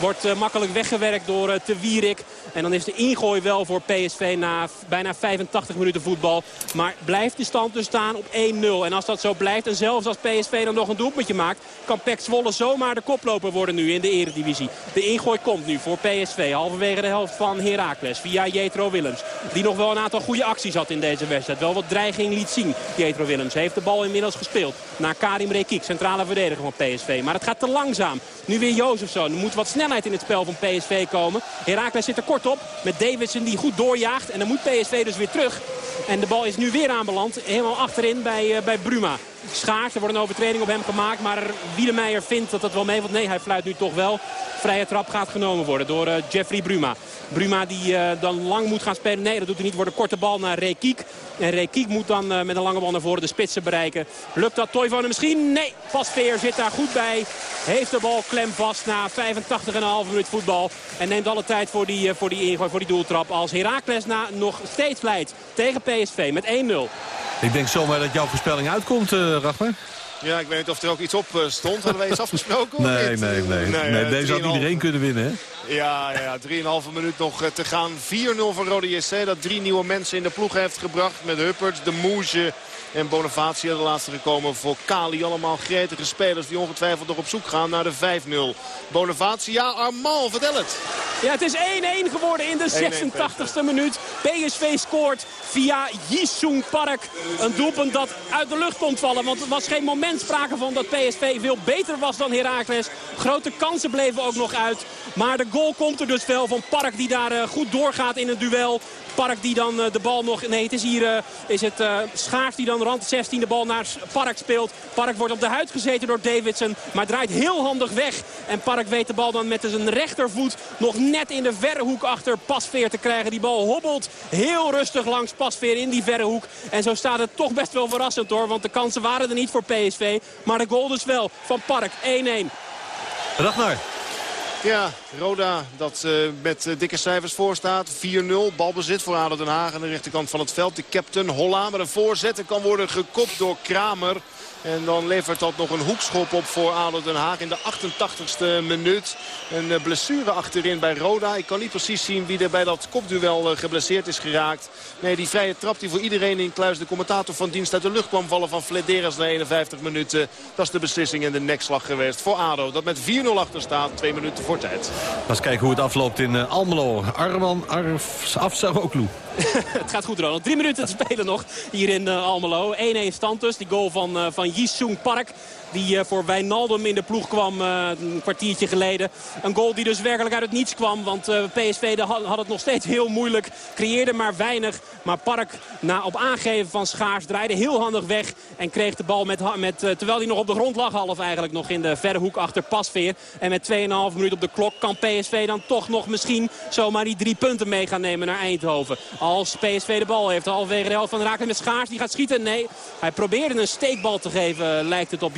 Wordt uh, makkelijk weggewerkt door uh, Te Wierik. En dan is de ingooi wel voor PSV na bijna 85 minuten voetbal. Maar blijft de stand dus staan op 1-0. En als dat zo blijft en zelfs als PSV dan nog een doelpuntje maakt... kan Pek Zwolle zomaar de koploper worden nu in de eredivisie. De ingooi komt nu voor PSV. Halverwege de helft van Heracles via Jetro Willems. Die nog wel een aantal goede acties had in deze wedstrijd. Wel wat dreiging liet zien. Jetro Willems heeft de bal inmiddels gespeeld. Naar Karim Rekik, centrale verdediger van PSV. Maar het gaat te langzaam. Nu weer Jozefzoon. Er moet wat snelheid in het spel van PSV komen. Heracles zit er kort op met Davidson die goed doorjaagt. En dan moet PSV dus weer terug. En de bal is nu weer aanbeland. Helemaal achterin bij, uh, bij Bruma. Schaars, er wordt een overtreding op hem gemaakt. Maar Wiedemeijer vindt dat dat wel mee. Want nee, hij fluit nu toch wel. Vrije trap gaat genomen worden door uh, Jeffrey Bruma. Bruma die uh, dan lang moet gaan spelen. Nee, dat doet hij niet. Wordt een korte bal naar Rekiek. En Rekiek moet dan eh, met een lange bal naar voren de spitsen bereiken. Lukt dat Toivonen misschien? Nee, Pasveer zit daar goed bij. Heeft de bal klem vast na 85,5 minuut voetbal. En neemt alle tijd voor die, eh, voor die ingooi, voor die doeltrap. Als Heracles na nog steeds leidt tegen PSV met 1-0. Ik denk zomaar dat jouw voorspelling uitkomt, eh Ragnar. Ja, ik weet niet of er ook iets op eh, stond. Hadden wij iets (laughs) afgesproken? Nee, nee, nee. nee, eh, deze had 3,5 iedereen kunnen winnen, hè? Ja, ja 3,5 minuut nog eh, te gaan. 4-0 voor Rode JC. Dat drie nieuwe mensen in de ploeg heeft gebracht. Met Hupperts, De Moesje en Bonavacia de laatste gekomen voor Kali. Allemaal gretige spelers die ongetwijfeld nog op zoek gaan naar de 5-0. Bonavacia, Armand, vertel het. Ja, het is 1-1 geworden in de 86e minuut. PSV scoort via Jisung Park. Een doelpunt dat uit de lucht komt vallen. Want er was geen moment sprake van dat PSV veel beter was dan Heracles. Grote kansen bleven ook nog uit. Maar de goal komt er dus wel van Park die daar eh, goed doorgaat in het duel. Park die dan eh, de bal nog... Nee, het is hier eh, is het, eh, Schaars die dan rand 16 de bal naar Park speelt. Park wordt op de huid gezeten door Davidson. Maar draait heel handig weg. En Park weet de bal dan met zijn rechtervoet nog net in de verre hoek achter Pasveer te krijgen. Die bal hobbelt heel rustig langs Pasveer in die verre hoek. En zo staat het toch best wel verrassend hoor. Want de kansen waren er niet voor PSV. Maar de goal dus wel van Park 1-1. Ragnar. Ja, Roda dat eh, met eh, dikke cijfers voor staat. 4-0, balbezit voor ADO Den Haag aan de rechterkant van het veld. De captain Holla met een voorzet en kan worden gekopt door Kramer. En dan levert dat nog een hoekschop op voor ADO Den Haag in de 88ste minuut. Een eh, blessure achterin bij Roda. Ik kan niet precies zien wie er bij dat kopduel eh, geblesseerd is geraakt. Nee, die vrije trap die voor iedereen in Kluis de commentator van dienst uit de lucht kwam vallen van Flederas na 51 minuten. Dat is de beslissing en de nekslag geweest voor ADO. Dat met 4-0 achter staat, twee minuten voor tijd. Laten kijken hoe het afloopt in eh, Almelo. Arman Arf Afsaroglu. (laughs) het gaat goed, Ronald. Drie minuten te spelen nog hier in Almelo. 1-1 stand dus. Die goal van, van Jisung Park. Die eh, voor Wijnaldum in de ploeg kwam eh, een kwartiertje geleden. Een goal die dus werkelijk uit het niets kwam. Want eh, PSV de had, het nog steeds heel moeilijk. Creëerde maar weinig. Maar Park na op aangeven van Schaars draaide heel handig weg. En kreeg de bal met, met, terwijl hij nog op de grond lag half eigenlijk nog in de verre hoek achter Pasveer. En met 2,5 minuut op de klok kan PSV dan toch nog misschien zomaar die drie punten mee gaan nemen naar Eindhoven. Als PSV de bal heeft halverwege de helft van Raken met Schaars. Die gaat schieten. Nee, hij probeerde een steekbal te geven lijkt het op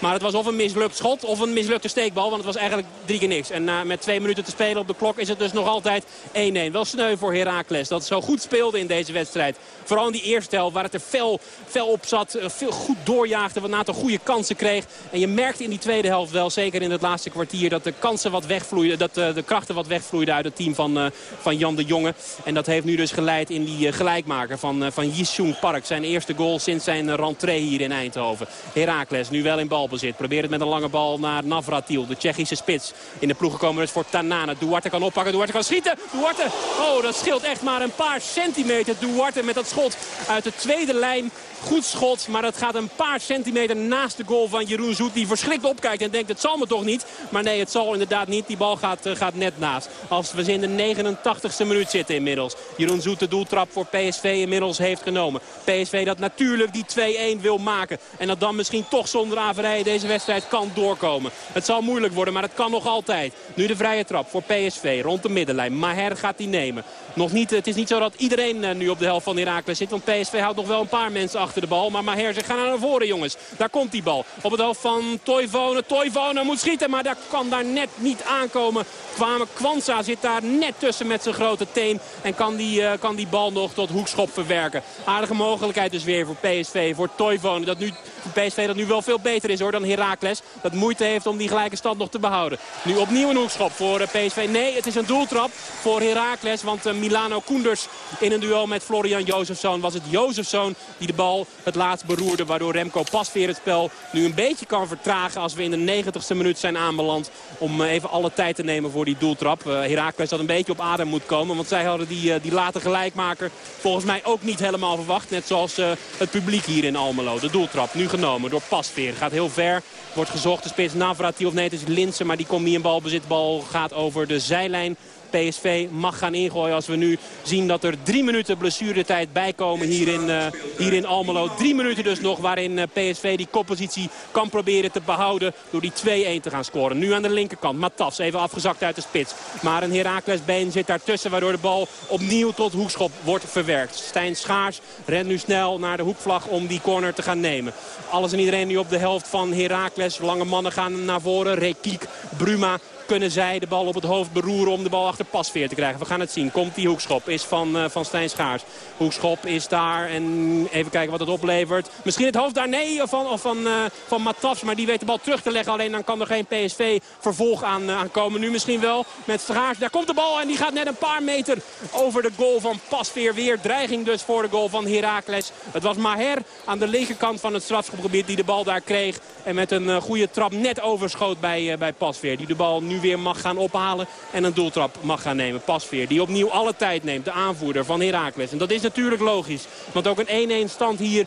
Maar het was of een mislukt schot of een mislukte steekbal. Want het was eigenlijk drie keer niks. En na, met twee minuten te spelen op de klok is het dus nog altijd 1-1. Wel sneu voor Heracles dat zo goed speelde in deze wedstrijd. Vooral in die eerste helft waar het er fel, fel op zat. eh, Veel goed doorjaagde, wat een aantal goede kansen kreeg. En je merkte in die tweede helft wel, zeker in het laatste kwartier... dat de kansen wat wegvloeiden, dat eh, de krachten wat wegvloeiden uit het team van, eh, van Jan de Jonge. En dat heeft nu dus geleid in die gelijkmaker van, van Jisung Park. Zijn eerste goal sinds zijn rentree hier in Eindhoven. Heracles nu wel in balbezit. Probeert het met een lange bal naar Navratil, de Tsjechische spits. In de ploeg gekomen dus voor Tanane. Duarte kan oppakken, Duarte kan schieten. Duarte, oh dat scheelt echt maar een paar centimeter. Duarte met dat schot uit de tweede lijn. Goed schot, maar dat gaat een paar centimeter naast de goal van Jeroen Zoet. Die verschrikt opkijkt en denkt het zal me toch niet. Maar nee, het zal inderdaad niet. Die bal gaat, eh, gaat net naast. Als we in de 89ste minuut zitten inmiddels. Jeroen Zoet de doeltrap voor PSV inmiddels heeft genomen. PSV dat natuurlijk die 2-1 wil maken. En dat dan misschien toch zonder averij deze wedstrijd kan doorkomen. Het zal moeilijk worden, maar het kan nog altijd. Nu de vrije trap voor PSV rond de middenlijn. Maher gaat die nemen. Nog niet, het is niet zo dat iedereen eh, nu op de helft van Heracles zit. Want PSV houdt nog wel een paar mensen achter de bal. Maar Maher zegt, ga naar voren jongens. Daar komt die bal. Op het helft van Toivonen. Toivonen moet schieten, maar daar kan daar net niet aankomen. Kwame Kwanza zit daar net tussen met zijn grote teen. En kan die, eh, kan die bal nog tot hoekschop verwerken. Aardige mogelijkheid dus weer voor PSV. Voor Toivonen. Dat nu, PSV dat nu wel veel beter is hoor dan Heracles. Dat moeite heeft om die gelijke stand nog te behouden. Nu opnieuw een hoekschop voor eh, PSV. Nee, het is een doeltrap voor Heracles. Want eh, Milano Koenders in een duel met Florian Jozefzoon was het Jozefzoon die de bal het laatst beroerde. Waardoor Remco Pasveer het spel nu een beetje kan vertragen als we in de 90ste minuut zijn aanbeland. Om eh, even alle tijd te nemen voor die doeltrap. Heracles had een beetje op adem moet komen. Want zij hadden die, die late gelijkmaker volgens mij ook niet helemaal verwacht. Net zoals het publiek hier in Almelo. De doeltrap nu genomen door Pasveer. Gaat heel ver. Wordt gezocht. De spits Navratil of nee het is Linsen. Maar die komt niet in balbezit. Bal gaat over de zijlijn PSV mag gaan ingooien als we nu zien dat er drie minuten blessuretijd bijkomen hier in, eh, hier in Almelo. Drie minuten dus nog waarin eh, PSV die koppositie kan proberen te behouden door die 2-1 te gaan scoren. Nu aan de linkerkant. Matas even afgezakt uit de spits. Maar een Heracles been zit daartussen waardoor de bal opnieuw tot hoekschop wordt verwerkt. Stijn Schaars rent nu snel naar de hoekvlag om die corner te gaan nemen. Alles en iedereen nu op de helft van Heracles. Lange mannen gaan naar voren. Rekiek, Bruma kunnen zij de bal op het hoofd beroeren om de bal achter pasveer te krijgen. We gaan het zien. Komt die hoekschop. Is van, uh, van Stijn Schaars. Hoekschop is daar. En even kijken wat het oplevert. Misschien het hoofd daar. Nee, of van, of van, uh, van Matafs. Maar die weet de bal terug te leggen. Alleen dan kan er geen PSV vervolg aan, aan komen. Nu misschien wel met Schaars. Daar komt de bal. En die gaat net een paar meter over de goal van Pasveer. Weer dreiging dus voor de goal van Heracles. Het was Maher aan de linkerkant van het strafschopgebied die de bal daar kreeg. En met een goede trap net overschoot bij, bij Pasveer. Die de bal nu weer mag gaan ophalen. En een doeltrap mag gaan nemen. Pasveer die opnieuw alle tijd neemt. De aanvoerder van Heracles. En dat is natuurlijk logisch. Want ook een 1-1 stand hier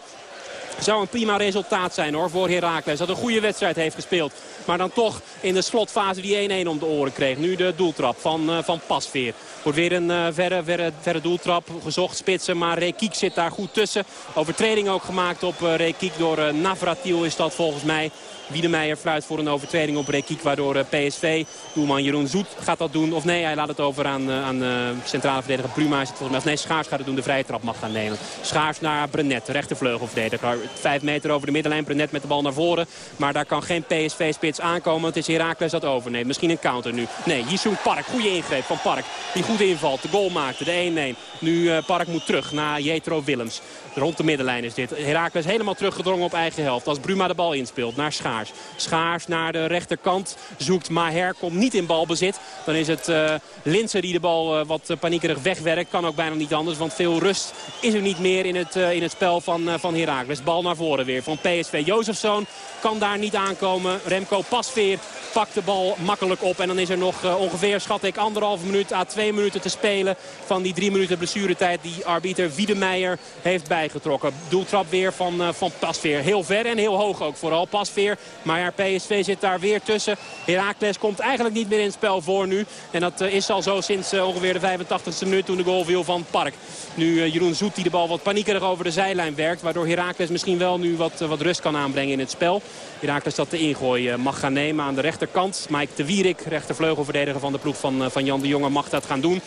zou een prima resultaat zijn hoor voor Heracles. Dat een goede wedstrijd heeft gespeeld. Maar dan toch in de slotfase die 1-1 om de oren kreeg. Nu de doeltrap van, uh, van Pasveer. Wordt weer een uh, verre, verre, verre doeltrap gezocht. Spitsen, maar Rekiek zit daar goed tussen. Overtreding ook gemaakt op uh, Rekiek door Navratil is dat volgens mij. Wiedemeijer fluit voor een overtreding op Rekiek. Waardoor uh, PSV, doelman Jeroen Zoet gaat dat doen. Of nee, hij laat het over aan, uh, aan uh, centrale verdediger Bruma. Het volgens mij. Nee, Schaars gaat het doen. De vrije trap mag gaan nemen. Schaars naar Brenet, rechtervleugelverdediger. Vijf meter over de middenlijn. Brenet met de bal naar voren. Maar daar kan geen PSV-spits aankomen. Het is Heracles dat overneemt. Misschien een counter nu. Nee, Jisung Park. Goede ingreep van Park. Die goed invalt. De goal maakte. De 1-1. Nu Park moet terug naar Jetro Willems. Rond de middenlijn is dit. Heracles helemaal teruggedrongen op eigen helft. Als Bruma de bal inspeelt naar Schaars. Schaars naar de rechterkant. Zoekt Maher. Komt niet in balbezit. Dan is het uh, Linsen die de bal uh, wat paniekerig wegwerkt. Kan ook bijna niet anders. Want veel rust is er niet meer in het, in het spel van, van Heracles. Bal naar voren weer van PSV. Jozefzoon kan daar niet aankomen. Remco Pasveer pakt de bal makkelijk op. En dan is er nog ongeveer, schat ik, anderhalve minuut à twee minuten te spelen. Van die drie minuten blessuretijd die arbiter Wiedemeijer heeft bijgetrokken. Doeltrap weer van, van Pasveer. Heel ver en heel hoog ook vooral. Pasveer. Maar ja, PSV zit daar weer tussen. Heracles komt eigenlijk niet meer in het spel voor nu. En dat uh, is al zo sinds uh, ongeveer de 85e minuut toen de goal viel van Park. Nu uh, Jeroen Zoet die de bal wat paniekerig over de zijlijn werkt. Waardoor Heracles misschien wel nu wat, wat rust kan aanbrengen in het spel. Heracles dat de ingooi mag gaan nemen aan de rechterkant. Mike de Wierik, rechtervleugelverdediger van de ploeg van, van Jan de Jonge, mag dat gaan doen.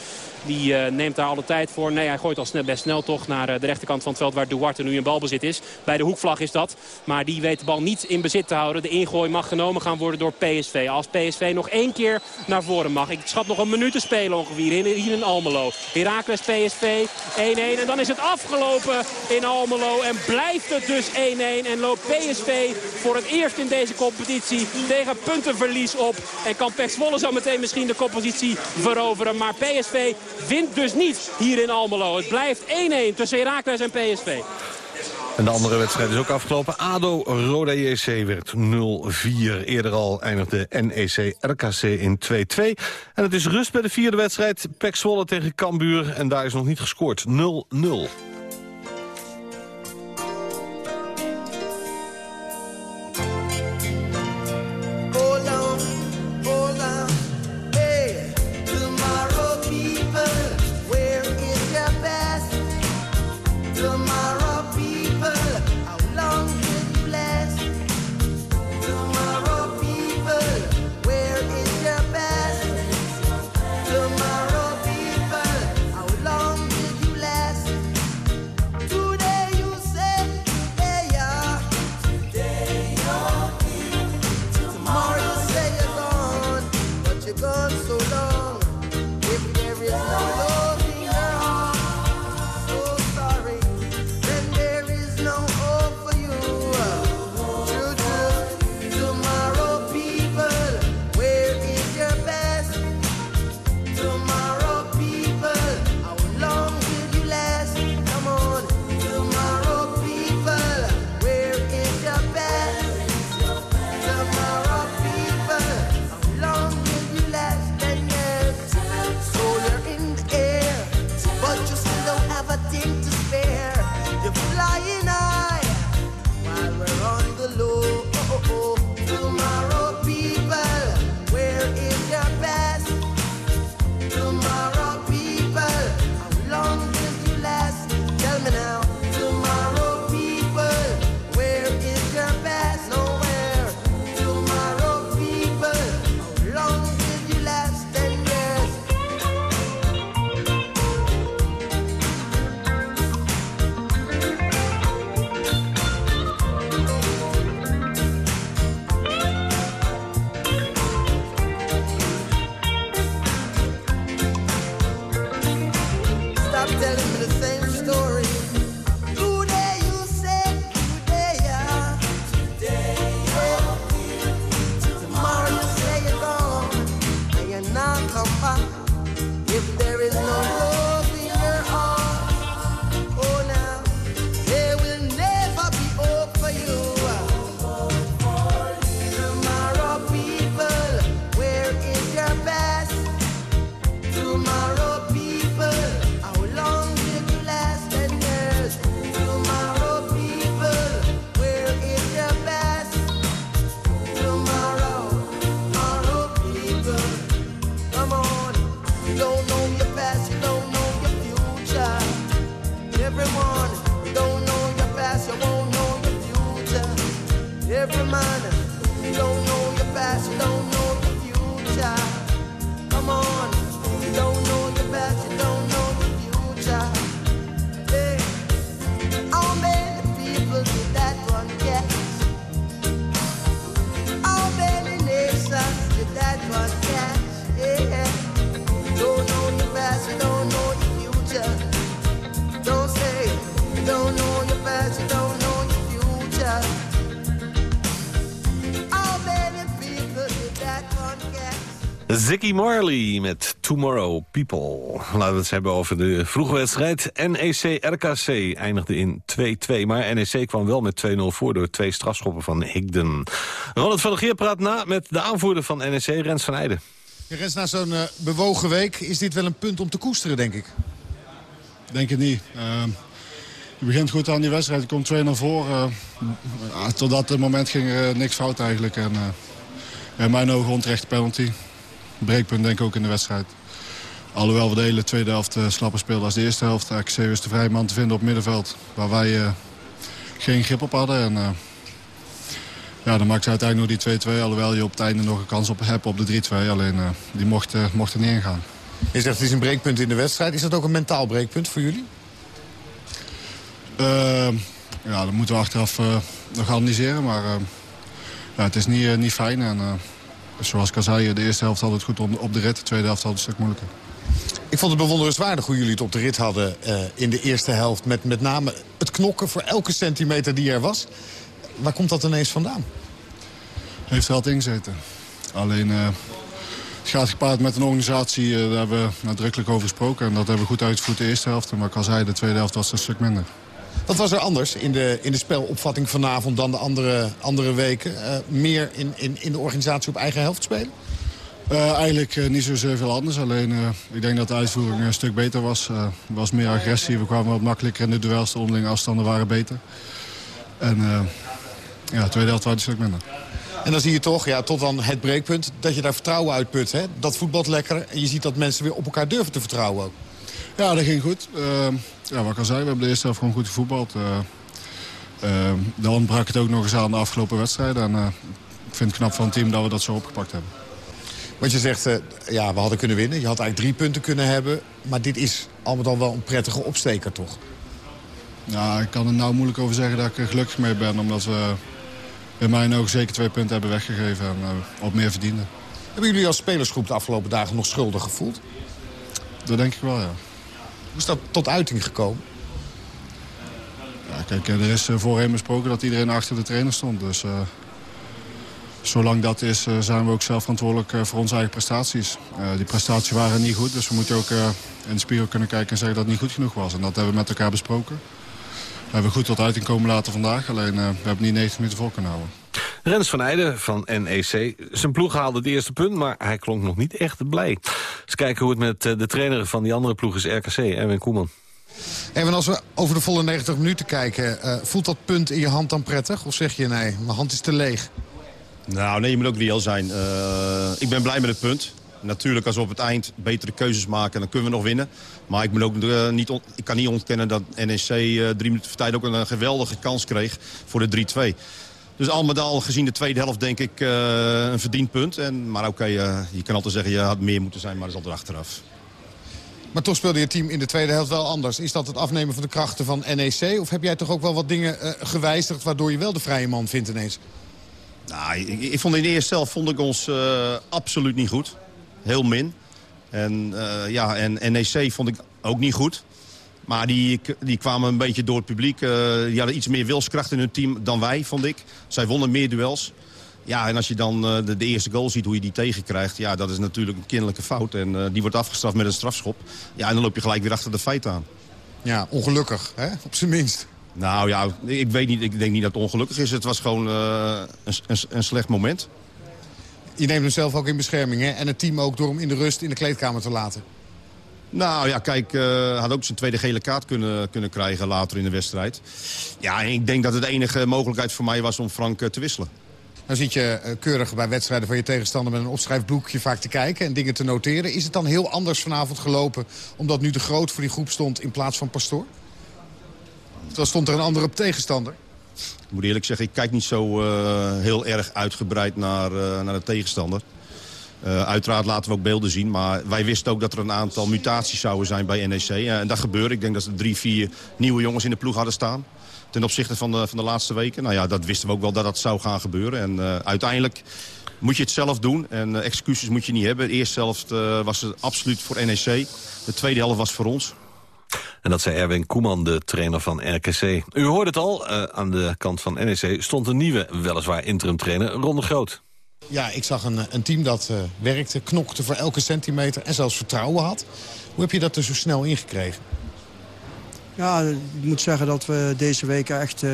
Die uh, neemt daar alle tijd voor. Nee, hij gooit al best snel toch naar uh, de rechterkant van het veld waar Duarte nu in balbezit is. Bij de hoekvlag is dat. Maar die weet de bal niet in bezit te houden. De ingooi mag genomen gaan worden door PSV. Als PSV nog één keer naar voren mag. Ik schat nog een minuut te spelen ongeveer hier, hier in Almelo. Heracles PSV 1-1. En dan is het afgelopen in Almelo. En blijft het dus 1-1. En loopt PSV voor het eerst in deze competitie tegen puntenverlies op. En kan Pek Zwolle zo meteen misschien de competitie veroveren. Maar PSV wint dus niet hier in Almelo. Het blijft 1-1 tussen Heracles en PSV. En de andere wedstrijd is ook afgelopen. ADO Roda JC werd 0-4. Eerder al eindigde NEC RKC in 2-2. En het is rust bij de vierde wedstrijd. Pek Zwolle tegen Cambuur. En daar is nog niet gescoord. 0-0. Ziggy Marley met Tomorrow People. Laten we het hebben over de vroege wedstrijd. NEC-RKC eindigde in 2-2. Maar NEC kwam wel met 2-0 voor door twee strafschoppen van Higden. Ronald van der Geer praat na met de aanvoerder van NEC, Rens van Eijden. Rens, na zo'n eh, bewogen week is dit wel een punt om te koesteren, denk ik. Denk het niet. Eh, je begint goed aan die wedstrijd, je komt 2 naar voren. Uh, tot dat moment ging er niks fout eigenlijk. En, in mijn ogen onterechte penalty. Breekpunt denk ik ook in de wedstrijd. Alhoewel we de hele tweede helft uh, slapper speelden als de eerste helft. RKC was de vrije man te vinden op middenveld. Waar wij geen grip op hadden. En, ja, dan maakte ze uiteindelijk nog die 2-2. Alhoewel je op het einde nog een kans op hebt op de 3-2. Alleen die mocht, mocht er niet ingaan. Je zegt het is een breekpunt in de wedstrijd. Is dat ook een mentaal breekpunt voor jullie? Uh, ja, dat moeten we achteraf uh, nog analyseren. Maar uh, ja, het is niet, niet fijn. En zoals ik al zei, de eerste helft had het goed op de rit. De tweede helft had het een stuk moeilijker. Ik vond het bewonderenswaardig hoe jullie het op de rit hadden in de eerste helft. Met met name het knokken voor elke centimeter die er was. Waar komt dat ineens vandaan? Heeft er ingezeten. Alleen... Het gaat gepaard met een organisatie, daar hebben we nadrukkelijk over gesproken. En dat hebben we goed uitgevoerd de eerste helft. Maar ik al zei, de tweede helft was een stuk minder. Wat was er anders in de, in de spelopvatting vanavond dan de andere, andere weken? Uh, meer in, in, in de organisatie op eigen helft spelen? Uh, eigenlijk uh, niet zozeer veel anders. Alleen ik denk dat de uitvoering een stuk beter was. Er was meer agressie. We kwamen wat makkelijker in de duels. De onderlinge afstanden waren beter. En ja, de tweede helft was een stuk minder. En dan zie je toch, ja, tot dan het breekpunt, dat je daar vertrouwen uitput. Hè? Dat voetbalt lekker en je ziet dat mensen weer op elkaar durven te vertrouwen ook. Ja, dat ging goed. Uh, ja, wat ik al zei, we hebben de eerste helft gewoon goed gevoetbald. Uh, dan brak het ook nog eens aan de afgelopen wedstrijden. En ik vind het knap van het team dat we dat zo opgepakt hebben. Want je zegt, ja, we hadden kunnen winnen. Je had eigenlijk drie punten kunnen hebben. Maar dit is al met al wel een prettige opsteker, toch? Ja, ik kan er nou moeilijk over zeggen dat ik er gelukkig mee ben. Omdat we in mijn ogen zeker twee punten hebben weggegeven en op meer verdienden. Hebben jullie als spelersgroep de afgelopen dagen nog schuldig gevoeld? Dat denk ik wel, ja. Hoe is dat tot uiting gekomen? Ja, kijk, er is voorheen besproken dat iedereen achter de trainer stond. Dus uh, zolang dat is, zijn we ook zelf verantwoordelijk voor onze eigen prestaties. die prestaties waren niet goed, dus we moeten ook in de spiegel kunnen kijken en zeggen dat het niet goed genoeg was. En dat hebben we met elkaar besproken. We hebben goed tot uiting komen laten vandaag, alleen we hebben niet 90 minuten vol kunnen houden. Rens van Eijden van NEC. Zijn ploeg haalde het eerste punt, maar hij klonk nog niet echt blij. Eens kijken hoe het met de trainer van die andere ploeg is, RKC, Erwin Koeman. Even als we over de volle 90 minuten kijken, uh, voelt dat punt in je hand dan prettig? Of zeg je nee, mijn hand is te leeg? Nou nee, je moet ook reëel zijn. Uh, ik ben blij met het punt. Natuurlijk, als we op het eind betere keuzes maken, dan kunnen we nog winnen. Maar ik, ben ook, uh, niet ik kan niet ontkennen dat NEC drie minuten voor tijd ook een geweldige kans kreeg voor de 3-2. Dus al met al gezien de tweede helft denk ik uh, een verdiend punt. En, maar oké, okay, uh, je kan altijd zeggen je had meer moeten zijn, maar dat is altijd achteraf. Maar toch speelde je team in de tweede helft wel anders. Is dat het afnemen van de krachten van NEC? Of heb jij toch ook wel wat dingen uh, gewijzigd waardoor je wel de vrije man vindt ineens? Nou, ik, ik vond in de eerste helft vond ik ons absoluut niet goed. Heel min. En, ja, en NEC vond ik ook niet goed. Maar die, die kwamen een beetje door het publiek. Uh, die hadden iets meer wilskracht in hun team dan wij, vond ik. Zij wonnen meer duels. Ja, en als je dan uh, de, de, eerste goal ziet, hoe je die tegenkrijgt... ja, dat is natuurlijk een kinderlijke fout. En uh, die wordt afgestraft met een strafschop. Ja, en dan loop je gelijk weer achter de feiten aan. Ja, ongelukkig, hè? op zijn minst. Nou ja, ik weet niet, ik denk niet dat het ongelukkig is. Het was gewoon een, een, een slecht moment. Je neemt hem zelf ook in bescherming, hè? En het team ook door hem in de rust in de kleedkamer te laten. Nou ja, kijk, uh, had ook zijn tweede gele kaart kunnen, kunnen krijgen later in de wedstrijd. Ja, en ik denk dat het de enige mogelijkheid voor mij was om Frank uh, te wisselen. Dan zit je uh, keurig bij wedstrijden van je tegenstander met een opschrijfboekje vaak te kijken en dingen te noteren. Is het dan heel anders vanavond gelopen omdat nu de groot voor die groep stond in plaats van Pastoor? Dan stond er een andere tegenstander. Ik moet eerlijk zeggen, ik kijk niet zo heel erg uitgebreid naar, naar de tegenstander. Uh, uiteraard laten we ook beelden zien. Maar wij wisten ook dat er een aantal mutaties zouden zijn bij NEC. Uh, en dat gebeurde. Ik denk dat er drie, vier nieuwe jongens in de ploeg hadden staan. Ten opzichte van de, van de laatste weken. Nou ja, dat wisten we ook wel dat dat zou gaan gebeuren. En uh, uiteindelijk moet je het zelf doen. En excuses moet je niet hebben. De eerste helft was het absoluut voor NEC. De tweede helft was voor ons. En dat zei Erwin Koeman, de trainer van RKC. U hoorde het al, aan de kant van NEC stond een nieuwe, weliswaar interim trainer, Ron de Groot. Ja, ik zag een, een team dat eh, werkte, knokte voor elke centimeter en zelfs vertrouwen had. Hoe heb je dat er zo snel ingekregen? Ja, ik moet zeggen dat we deze week echt eh,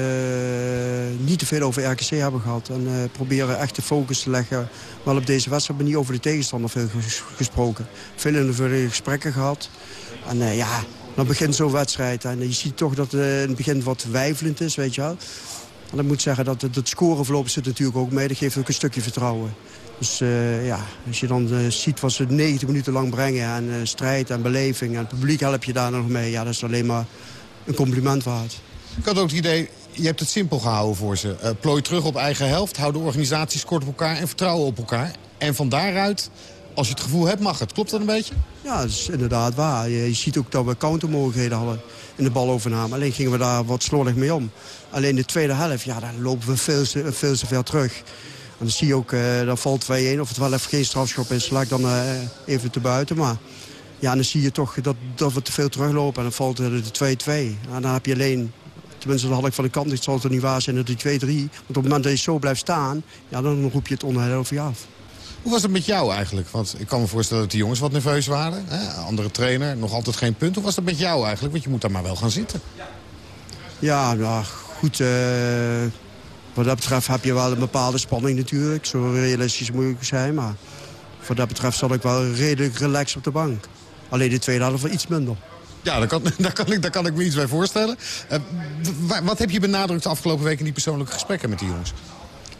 niet te veel over RKC hebben gehad. En eh, proberen echt de focus te leggen. Wel op deze wedstrijd, maar niet over de tegenstander veel ges- gesproken. Veel individuele gesprekken gehad. En ja, dan begint zo'n wedstrijd. En je ziet toch dat het in het begin wat wijfelend is, weet je wel. En ik moet zeggen dat het, het scoreverloop zit natuurlijk ook mee. Dat geeft ook een stukje vertrouwen. Dus eh, ja, als je dan eh, ziet wat ze 90 minuten lang brengen... en eh, strijd en beleving en het publiek help je daar nog mee... ja, dat is alleen maar een compliment waard. Ik had ook het idee, je hebt het simpel gehouden voor ze. Plooi terug op eigen helft, hou de organisaties kort op elkaar en vertrouwen op elkaar. En van daaruit, als je het gevoel hebt, mag het. Klopt dat een beetje? Ja, dat is inderdaad waar. Je, je ziet ook dat we countermogelijkheden hadden in de balovername. Alleen gingen we daar wat slordig mee om. Alleen de tweede helft, ja, daar lopen we veel te, veel te terug. En dan zie je ook, eh dan valt 2-1. Of het wel even geen strafschop is, laat dan eh, even te buiten. Maar ja, dan zie je toch dat, dat we te veel teruglopen. En dan valt er de 2-2. En dan heb je alleen, tenminste dat had ik van de kant, het zal het niet waar zijn, dat die 2-3. Want op het moment dat je zo blijft staan, ja, dan roep je het onheil over je af. Hoe was het met jou eigenlijk? Want ik kan me voorstellen dat die jongens wat nerveus waren. Hè? Andere trainer, nog altijd geen punt. Hoe was dat met jou eigenlijk? Want je moet daar maar wel gaan zitten. Ja, nou goed. eh, wat dat betreft heb je wel een bepaalde spanning natuurlijk. Zo realistisch moet ik zijn. Maar wat dat betreft zat ik wel redelijk relaxed op de bank. Alleen de tweede hadden we iets minder. Ja, daar kan, (laughs) daar kan, ik, daar kan ik me iets bij voorstellen. Eh, wa- wat heb je benadrukt de afgelopen week in die persoonlijke gesprekken met die jongens?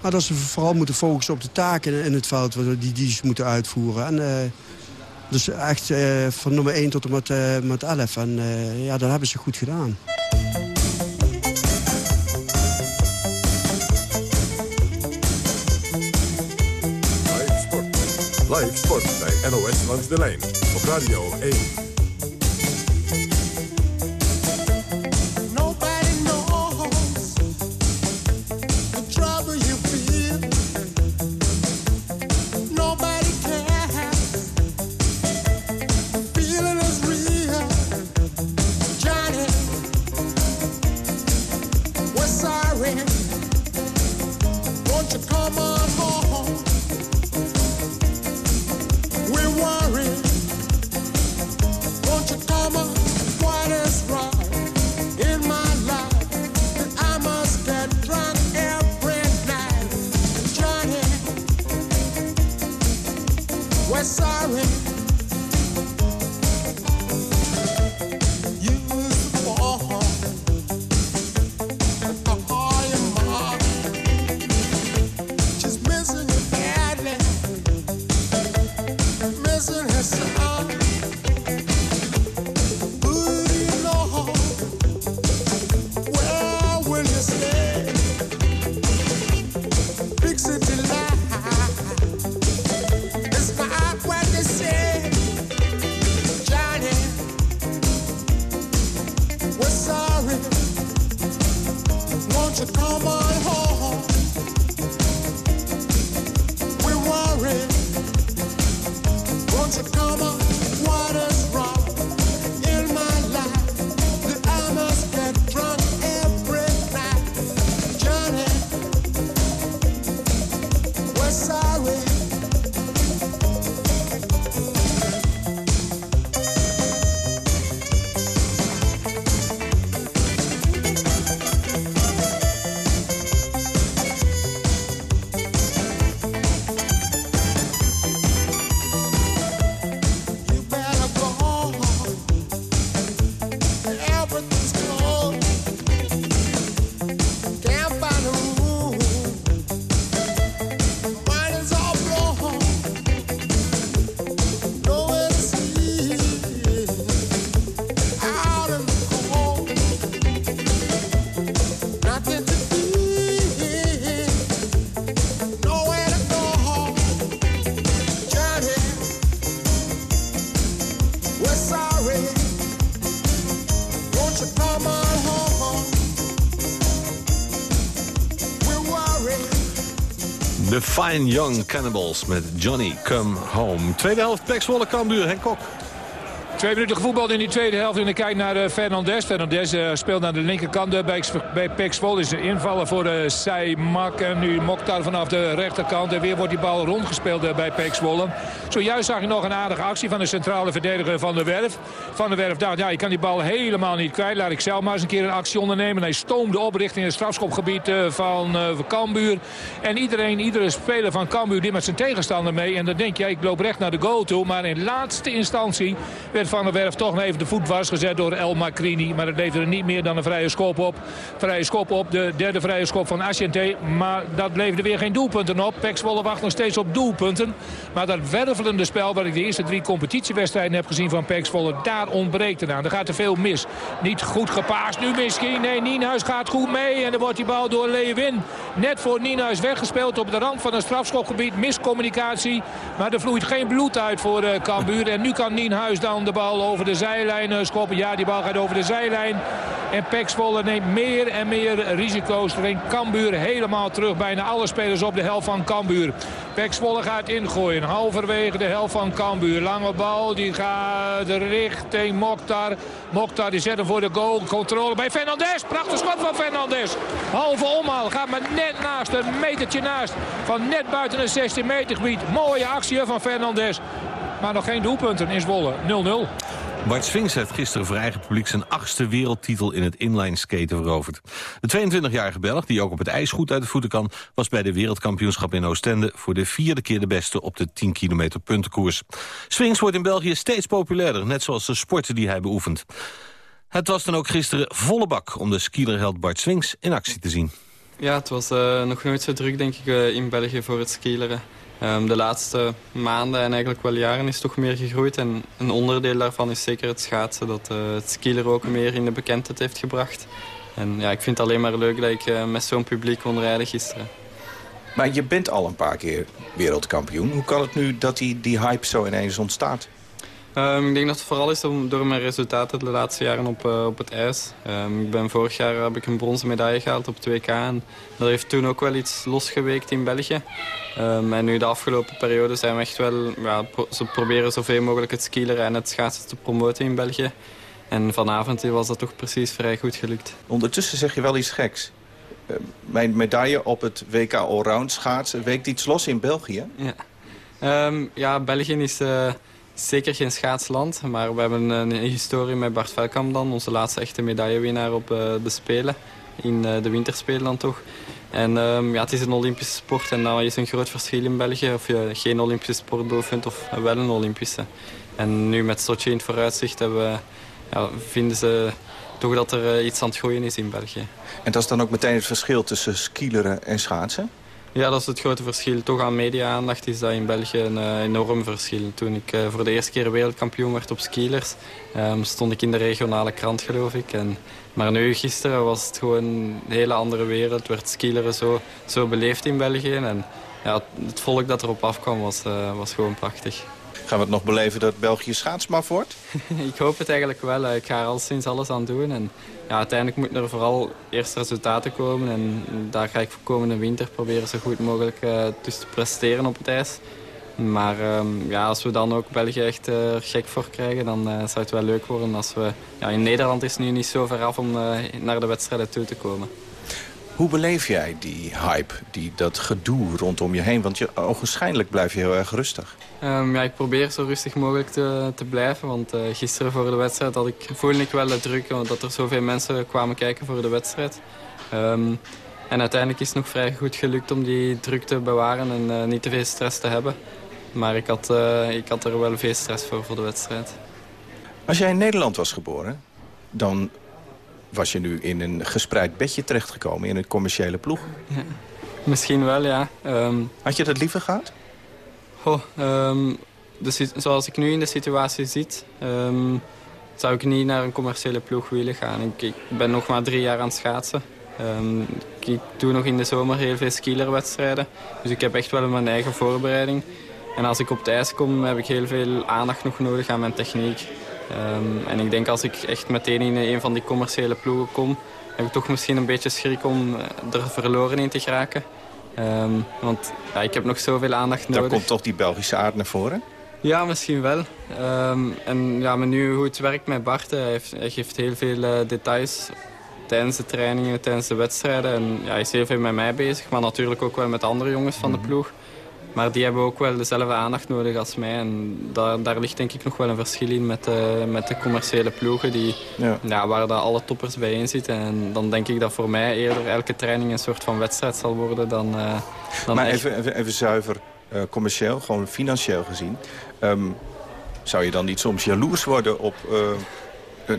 Maar dat ze vooral moeten focussen op de taken in het veld die, die ze moeten uitvoeren. En, eh, dus echt eh, van nummer 1 tot en met, eh, met 11. En ja, dat hebben ze goed gedaan. Live sport. Live sport bij NOS langs de lijn. Op Radio 1. The Fine Young Cannibals met Johnny Come Home. Tweede helft, Pek Zwolle Cambuur, Henk Kok. Twee minuten gevoetbald in die tweede helft. En ik kijk naar uh, Fernandes. Fernandes uh, speelt naar de linkerkant uh, bij, bij Pek. Is een invallen voor Seimak. En nu Mokhtar vanaf de rechterkant. En weer wordt die bal rondgespeeld bij Pek. Zojuist zag je nog een aardige actie van de centrale verdediger Van der Werf. Van der Werf dacht, ja, je kan die bal helemaal niet kwijt. Laat ik zelf maar eens een keer een actie ondernemen. Hij stoomde op richting het strafschopgebied van Cambuur. En iedereen, iedere speler van Cambuur die met zijn tegenstander mee. En dan denk je, ik loop recht naar de goal toe. Maar in laatste instantie werd Van der Werf toch even de voet dwars gezet door El Macrini. Maar het leverde niet meer dan een vrije schop op. Vrije schop op, de derde vrije schop van Asciente. Maar dat leverde weer geen doelpunten op. Pek wacht nog steeds op doelpunten. Maar dat wervelende spel wat ik de eerste drie competitiewedstrijden heb gezien van Pek. Daar ontbreekt het aan. Er gaat te veel mis. Niet goed gepaast nu misschien. Nee, Nienhuis gaat goed mee. En dan wordt die bal door Leeuwin net voor Nienhuis weggespeeld op de rand van een strafschopgebied. Miscommunicatie. Maar er vloeit geen bloed uit voor uh, Cambuur. En nu kan Nienhuis dan de bal over de zijlijn uh, schoppen. Ja, die bal gaat over de zijlijn. En Pek neemt meer en meer risico's. Brengt Cambuur helemaal terug. Bijna alle spelers op de helft van Cambuur. Pek gaat ingooien. Halverwege de helft van Cambuur. Lange bal, die gaat richting Mokhtar. Mokhtar die zet hem voor de goal. Controle bij Fernandes. Prachtig schot van Fernandes. Halve omhaal. Gaat maar net naast. Een metertje naast. Van net buiten het 16 meter gebied. Mooie actie van Fernandes. Maar nog geen doelpunten in Zwolle. 0-0. Bart Swings heeft gisteren voor eigen publiek zijn achtste wereldtitel in het inline skaten veroverd. De 22-jarige Belg, die ook op het ijs goed uit de voeten kan, was bij de wereldkampioenschap in Oostende voor de vierde keer de beste op de 10 kilometer puntenkoers. Swings wordt in België steeds populairder, net zoals de sporten die hij beoefent. Het was dan ook gisteren volle bak om de skielerheld Bart Swings in actie te zien. Ja, het was uh, nog nooit zo druk denk ik uh, in België voor het skileren. Um, de laatste maanden en eigenlijk wel jaren is toch meer gegroeid. En een onderdeel daarvan is zeker het schaatsen. Dat uh, het skieler ook meer in de bekendheid heeft gebracht. En ja, ik vind het alleen maar leuk dat ik uh, met zo'n publiek kon rijden gisteren. Maar je bent al een paar keer wereldkampioen. Hoe kan het nu dat die, die hype zo ineens ontstaat? Um, ik denk dat het vooral is door mijn resultaten de laatste jaren op, uh, op het ijs. Um, ik ben vorig jaar heb ik een bronzen medaille gehaald op het WK. En dat heeft toen ook wel iets losgeweekt in België. Um, en nu de afgelopen periode zijn we echt wel... Ja, pro ze proberen zoveel mogelijk het skileren en het schaatsen te promoten in België. En vanavond was dat toch precies vrij goed gelukt. Ondertussen zeg je wel iets geks. Uh, mijn medaille op het WK Allround schaatsen weekt iets los in België. Ja, ja België is... Uh, Zeker geen schaatsland, maar we hebben een, historie met Bart Velkamp dan. Onze laatste echte medaillewinnaar op uh, de Spelen. In uh, de winterspelen dan toch. En um, ja, het is een Olympische sport en dat is een groot verschil in België. Of je geen Olympische sport beoefent of wel een Olympische. En nu met Sochi in het vooruitzicht hebben ja, vinden ze toch dat er uh, iets aan het groeien is in België. En dat is dan ook meteen het verschil tussen skileren en schaatsen? Ja, dat is het grote verschil. Toch aan media-aandacht is dat in België een uh, enorm verschil. Toen ik uh, voor de eerste keer wereldkampioen werd op skilers, um, stond ik in de regionale krant, geloof ik. En, maar nu, gisteren, was het gewoon een hele andere wereld. Werd skileren zo, zo beleefd in België. En ja, het volk dat erop afkwam, was, uh, was gewoon prachtig. Gaan we het nog beleven dat België schaatsmaf wordt? (laughs) ik hoop het eigenlijk wel. Ik ga er al sinds alles aan doen. En ja, uiteindelijk moeten er vooral eerst resultaten komen. En daar ga ik voor komende winter proberen zo goed mogelijk uh, te presteren op het ijs. Maar um, ja, als we dan ook België echt uh, gek voor krijgen, dan uh, zou het wel leuk worden. Als we, ja, in Nederland is nu niet zo ver af om naar de wedstrijden toe te komen. Hoe beleef jij die hype, die, dat gedoe rondom je heen? Want je, ogenschijnlijk blijf je heel erg rustig. Um, ja, ik probeer zo rustig mogelijk te, te blijven. Want uh, gisteren voor de wedstrijd had ik, voelde ik wel de druk... dat er zoveel mensen kwamen kijken voor de wedstrijd. Um, en uiteindelijk is het nog vrij goed gelukt om die druk te bewaren... en uh, niet te veel stress te hebben. Maar ik had, uh, ik had er wel veel stress voor voor de wedstrijd. Als jij in Nederland was geboren, dan was je nu in een gespreid bedje terechtgekomen in een commerciële ploeg. Ja, misschien wel, ja. Um, Had je dat liever gehad? Oh, um, de, zoals ik nu in de situatie zit, um, zou ik niet naar een commerciële ploeg willen gaan. Ik, ik ben nog maar drie jaar aan het schaatsen. Ik, ik, doe nog in de zomer heel veel skielerwedstrijden. Dus ik heb echt wel mijn eigen voorbereiding. En als ik op het ijs kom, heb ik heel veel aandacht nog nodig aan mijn techniek. Um, en ik denk als ik echt meteen in een van die commerciële ploegen kom... heb ik toch misschien een beetje schrik om er verloren in te geraken. Um, want ja, ik heb nog zoveel aandacht nodig. Dan komt toch die Belgische aard naar voren? Ja, misschien wel. Ehm, en ja, maar nu hoe het werkt met Bart, hij, heeft, hij geeft heel veel eh, details tijdens de trainingen, tijdens de wedstrijden. En ja, hij is heel veel met mij bezig, maar natuurlijk ook wel met de andere jongens van de ploeg. Maar die hebben ook wel dezelfde aandacht nodig als mij. En daar, daar ligt denk ik nog wel een verschil in met de, met de commerciële ploegen die, ja. waar dat alle toppers bijeen zitten. En dan denk ik dat voor mij eerder elke training een soort van wedstrijd zal worden dan... eh, dan maar echt- even, even, even zuiver eh, commercieel, gewoon financieel gezien. Ehm, zou je dan niet soms jaloers worden op eh,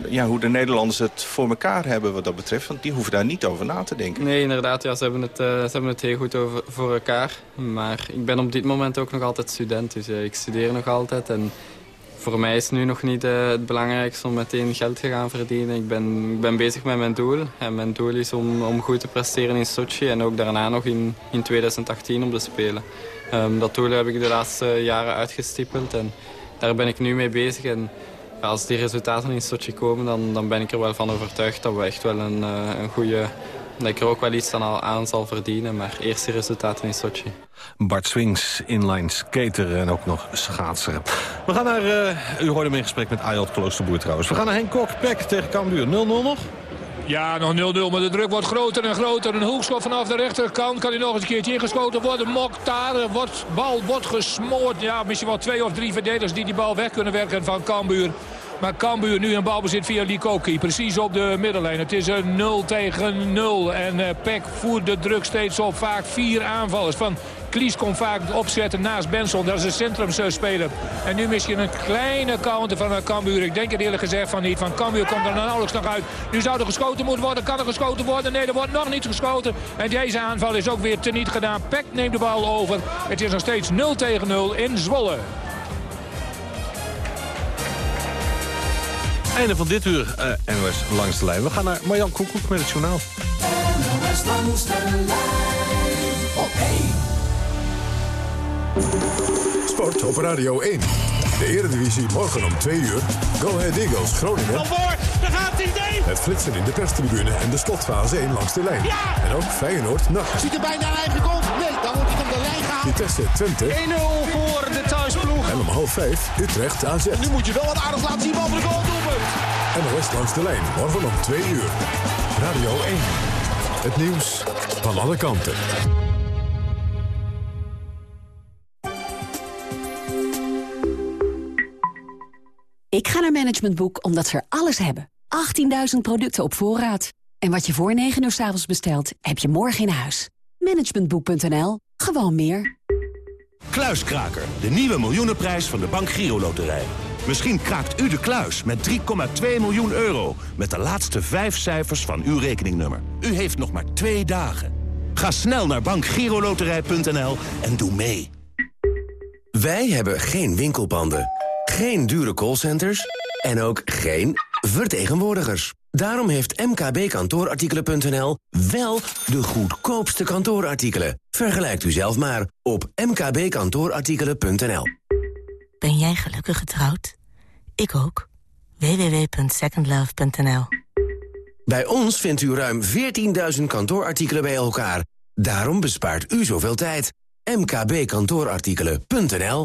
ja, hoe de Nederlanders het voor elkaar hebben wat dat betreft? Want die hoeven daar niet over na te denken. Nee, inderdaad. Ja, ze, hebben het, eh, ze hebben het heel goed over, voor elkaar. Maar ik ben op dit moment ook nog altijd student. Dus eh, ik studeer nog altijd. En voor mij is nu nog niet eh, het belangrijkste om meteen geld te gaan verdienen. Ik ben, ik ben bezig met mijn doel. En mijn doel is om, om goed te presteren in Sochi. En ook daarna nog in, in 2018 om te spelen. Ehm, dat doel heb ik de laatste jaren uitgestippeld. En daar ben ik nu mee bezig. En als die resultaten in Sochi komen, dan, dan ben ik er wel van overtuigd dat we echt wel een, eh, een goede... Dat ik er ook wel iets aan, aan zal verdienen, maar eerst resultaten in Sochi. Bart Swings, inline skater en ook nog schaatser. We gaan naar, eh, u hoorde hem in gesprek met Ayot Kloosterboer trouwens. We gaan naar Henk Kok, Pek tegen Cambuur. 0-0 nog? Ja, nog 0-0, maar de druk wordt groter en groter. Een hoekschop vanaf de rechterkant. Kan hij nog eens een keertje ingeschoten worden. Mokhtar, wordt, bal wordt gesmoord. Ja, misschien wel twee of drie verdedigers die die bal weg kunnen werken van Cambuur. Maar Cambuur nu een balbezit via Likoki. Precies op de middenlijn. Het is een 0 tegen 0. En eh Peck voert de druk steeds op. Vaak vier aanvallers. Van Klies komt vaak opzetten naast Benson. Dat is een centrumspeler. En nu misschien een kleine counter van eh, Cambuur. Ik denk het eerlijk gezegd van niet. Van Cambuur komt er nauwelijks nog uit. Nu zou er geschoten moeten worden. Kan er geschoten worden? Nee, er wordt nog niet geschoten. En deze aanval is ook weer teniet gedaan. Peck neemt de bal over. Het is nog steeds 0 tegen 0 in Zwolle. Einde van dit uur eh NOS langs de lijn. We gaan naar Marjan Koekoek met het journaal. NOS langs de lijn op 1. Sport op Radio 1. De Eredivisie morgen om 2 uur. Go Ahead Eagles Groningen. Van voor, daar gaat hij, nee! Het flitsen in de perstribune en de slotfase 1 langs de lijn. En ook Feyenoord NAC. Ziet er bijna een eigen goal. Nee, dan wordt hij op de lijn gehaald. Vitesse Twente. 1-0 voor de thuisploeg. En om half 5 Utrecht AZ. Nu moet je wel wat aardig laten zien boven de goal doelpunt. NOS langs de lijn. Morgen om 2 uur. Radio 1. Het nieuws van alle kanten. Ik ga naar Management Boek omdat ze er alles hebben. 18.000 producten op voorraad. En wat je voor 9 uur s avonds bestelt, heb je morgen in huis. Managementboek.nl. Gewoon meer. Kluiskraker, de nieuwe miljoenenprijs van de Bank Giro Loterij. Misschien kraakt u de kluis met 3,2 miljoen euro... met de laatste vijf cijfers van uw rekeningnummer. U heeft nog maar twee dagen. Ga snel naar bankgiroloterij.nl en doe mee. Wij hebben geen winkelpanden, geen dure callcenters en ook geen vertegenwoordigers. Daarom heeft mkbkantoorartikelen.nl wel de goedkoopste kantoorartikelen. Vergelijkt u zelf maar op mkbkantoorartikelen.nl. Ben jij gelukkig getrouwd? Ik ook. www.secondlove.nl Bij ons vindt u ruim 14.000 kantoorartikelen bij elkaar. Daarom bespaart u zoveel tijd. mkbkantoorartikelen.nl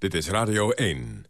Dit is Radio 1.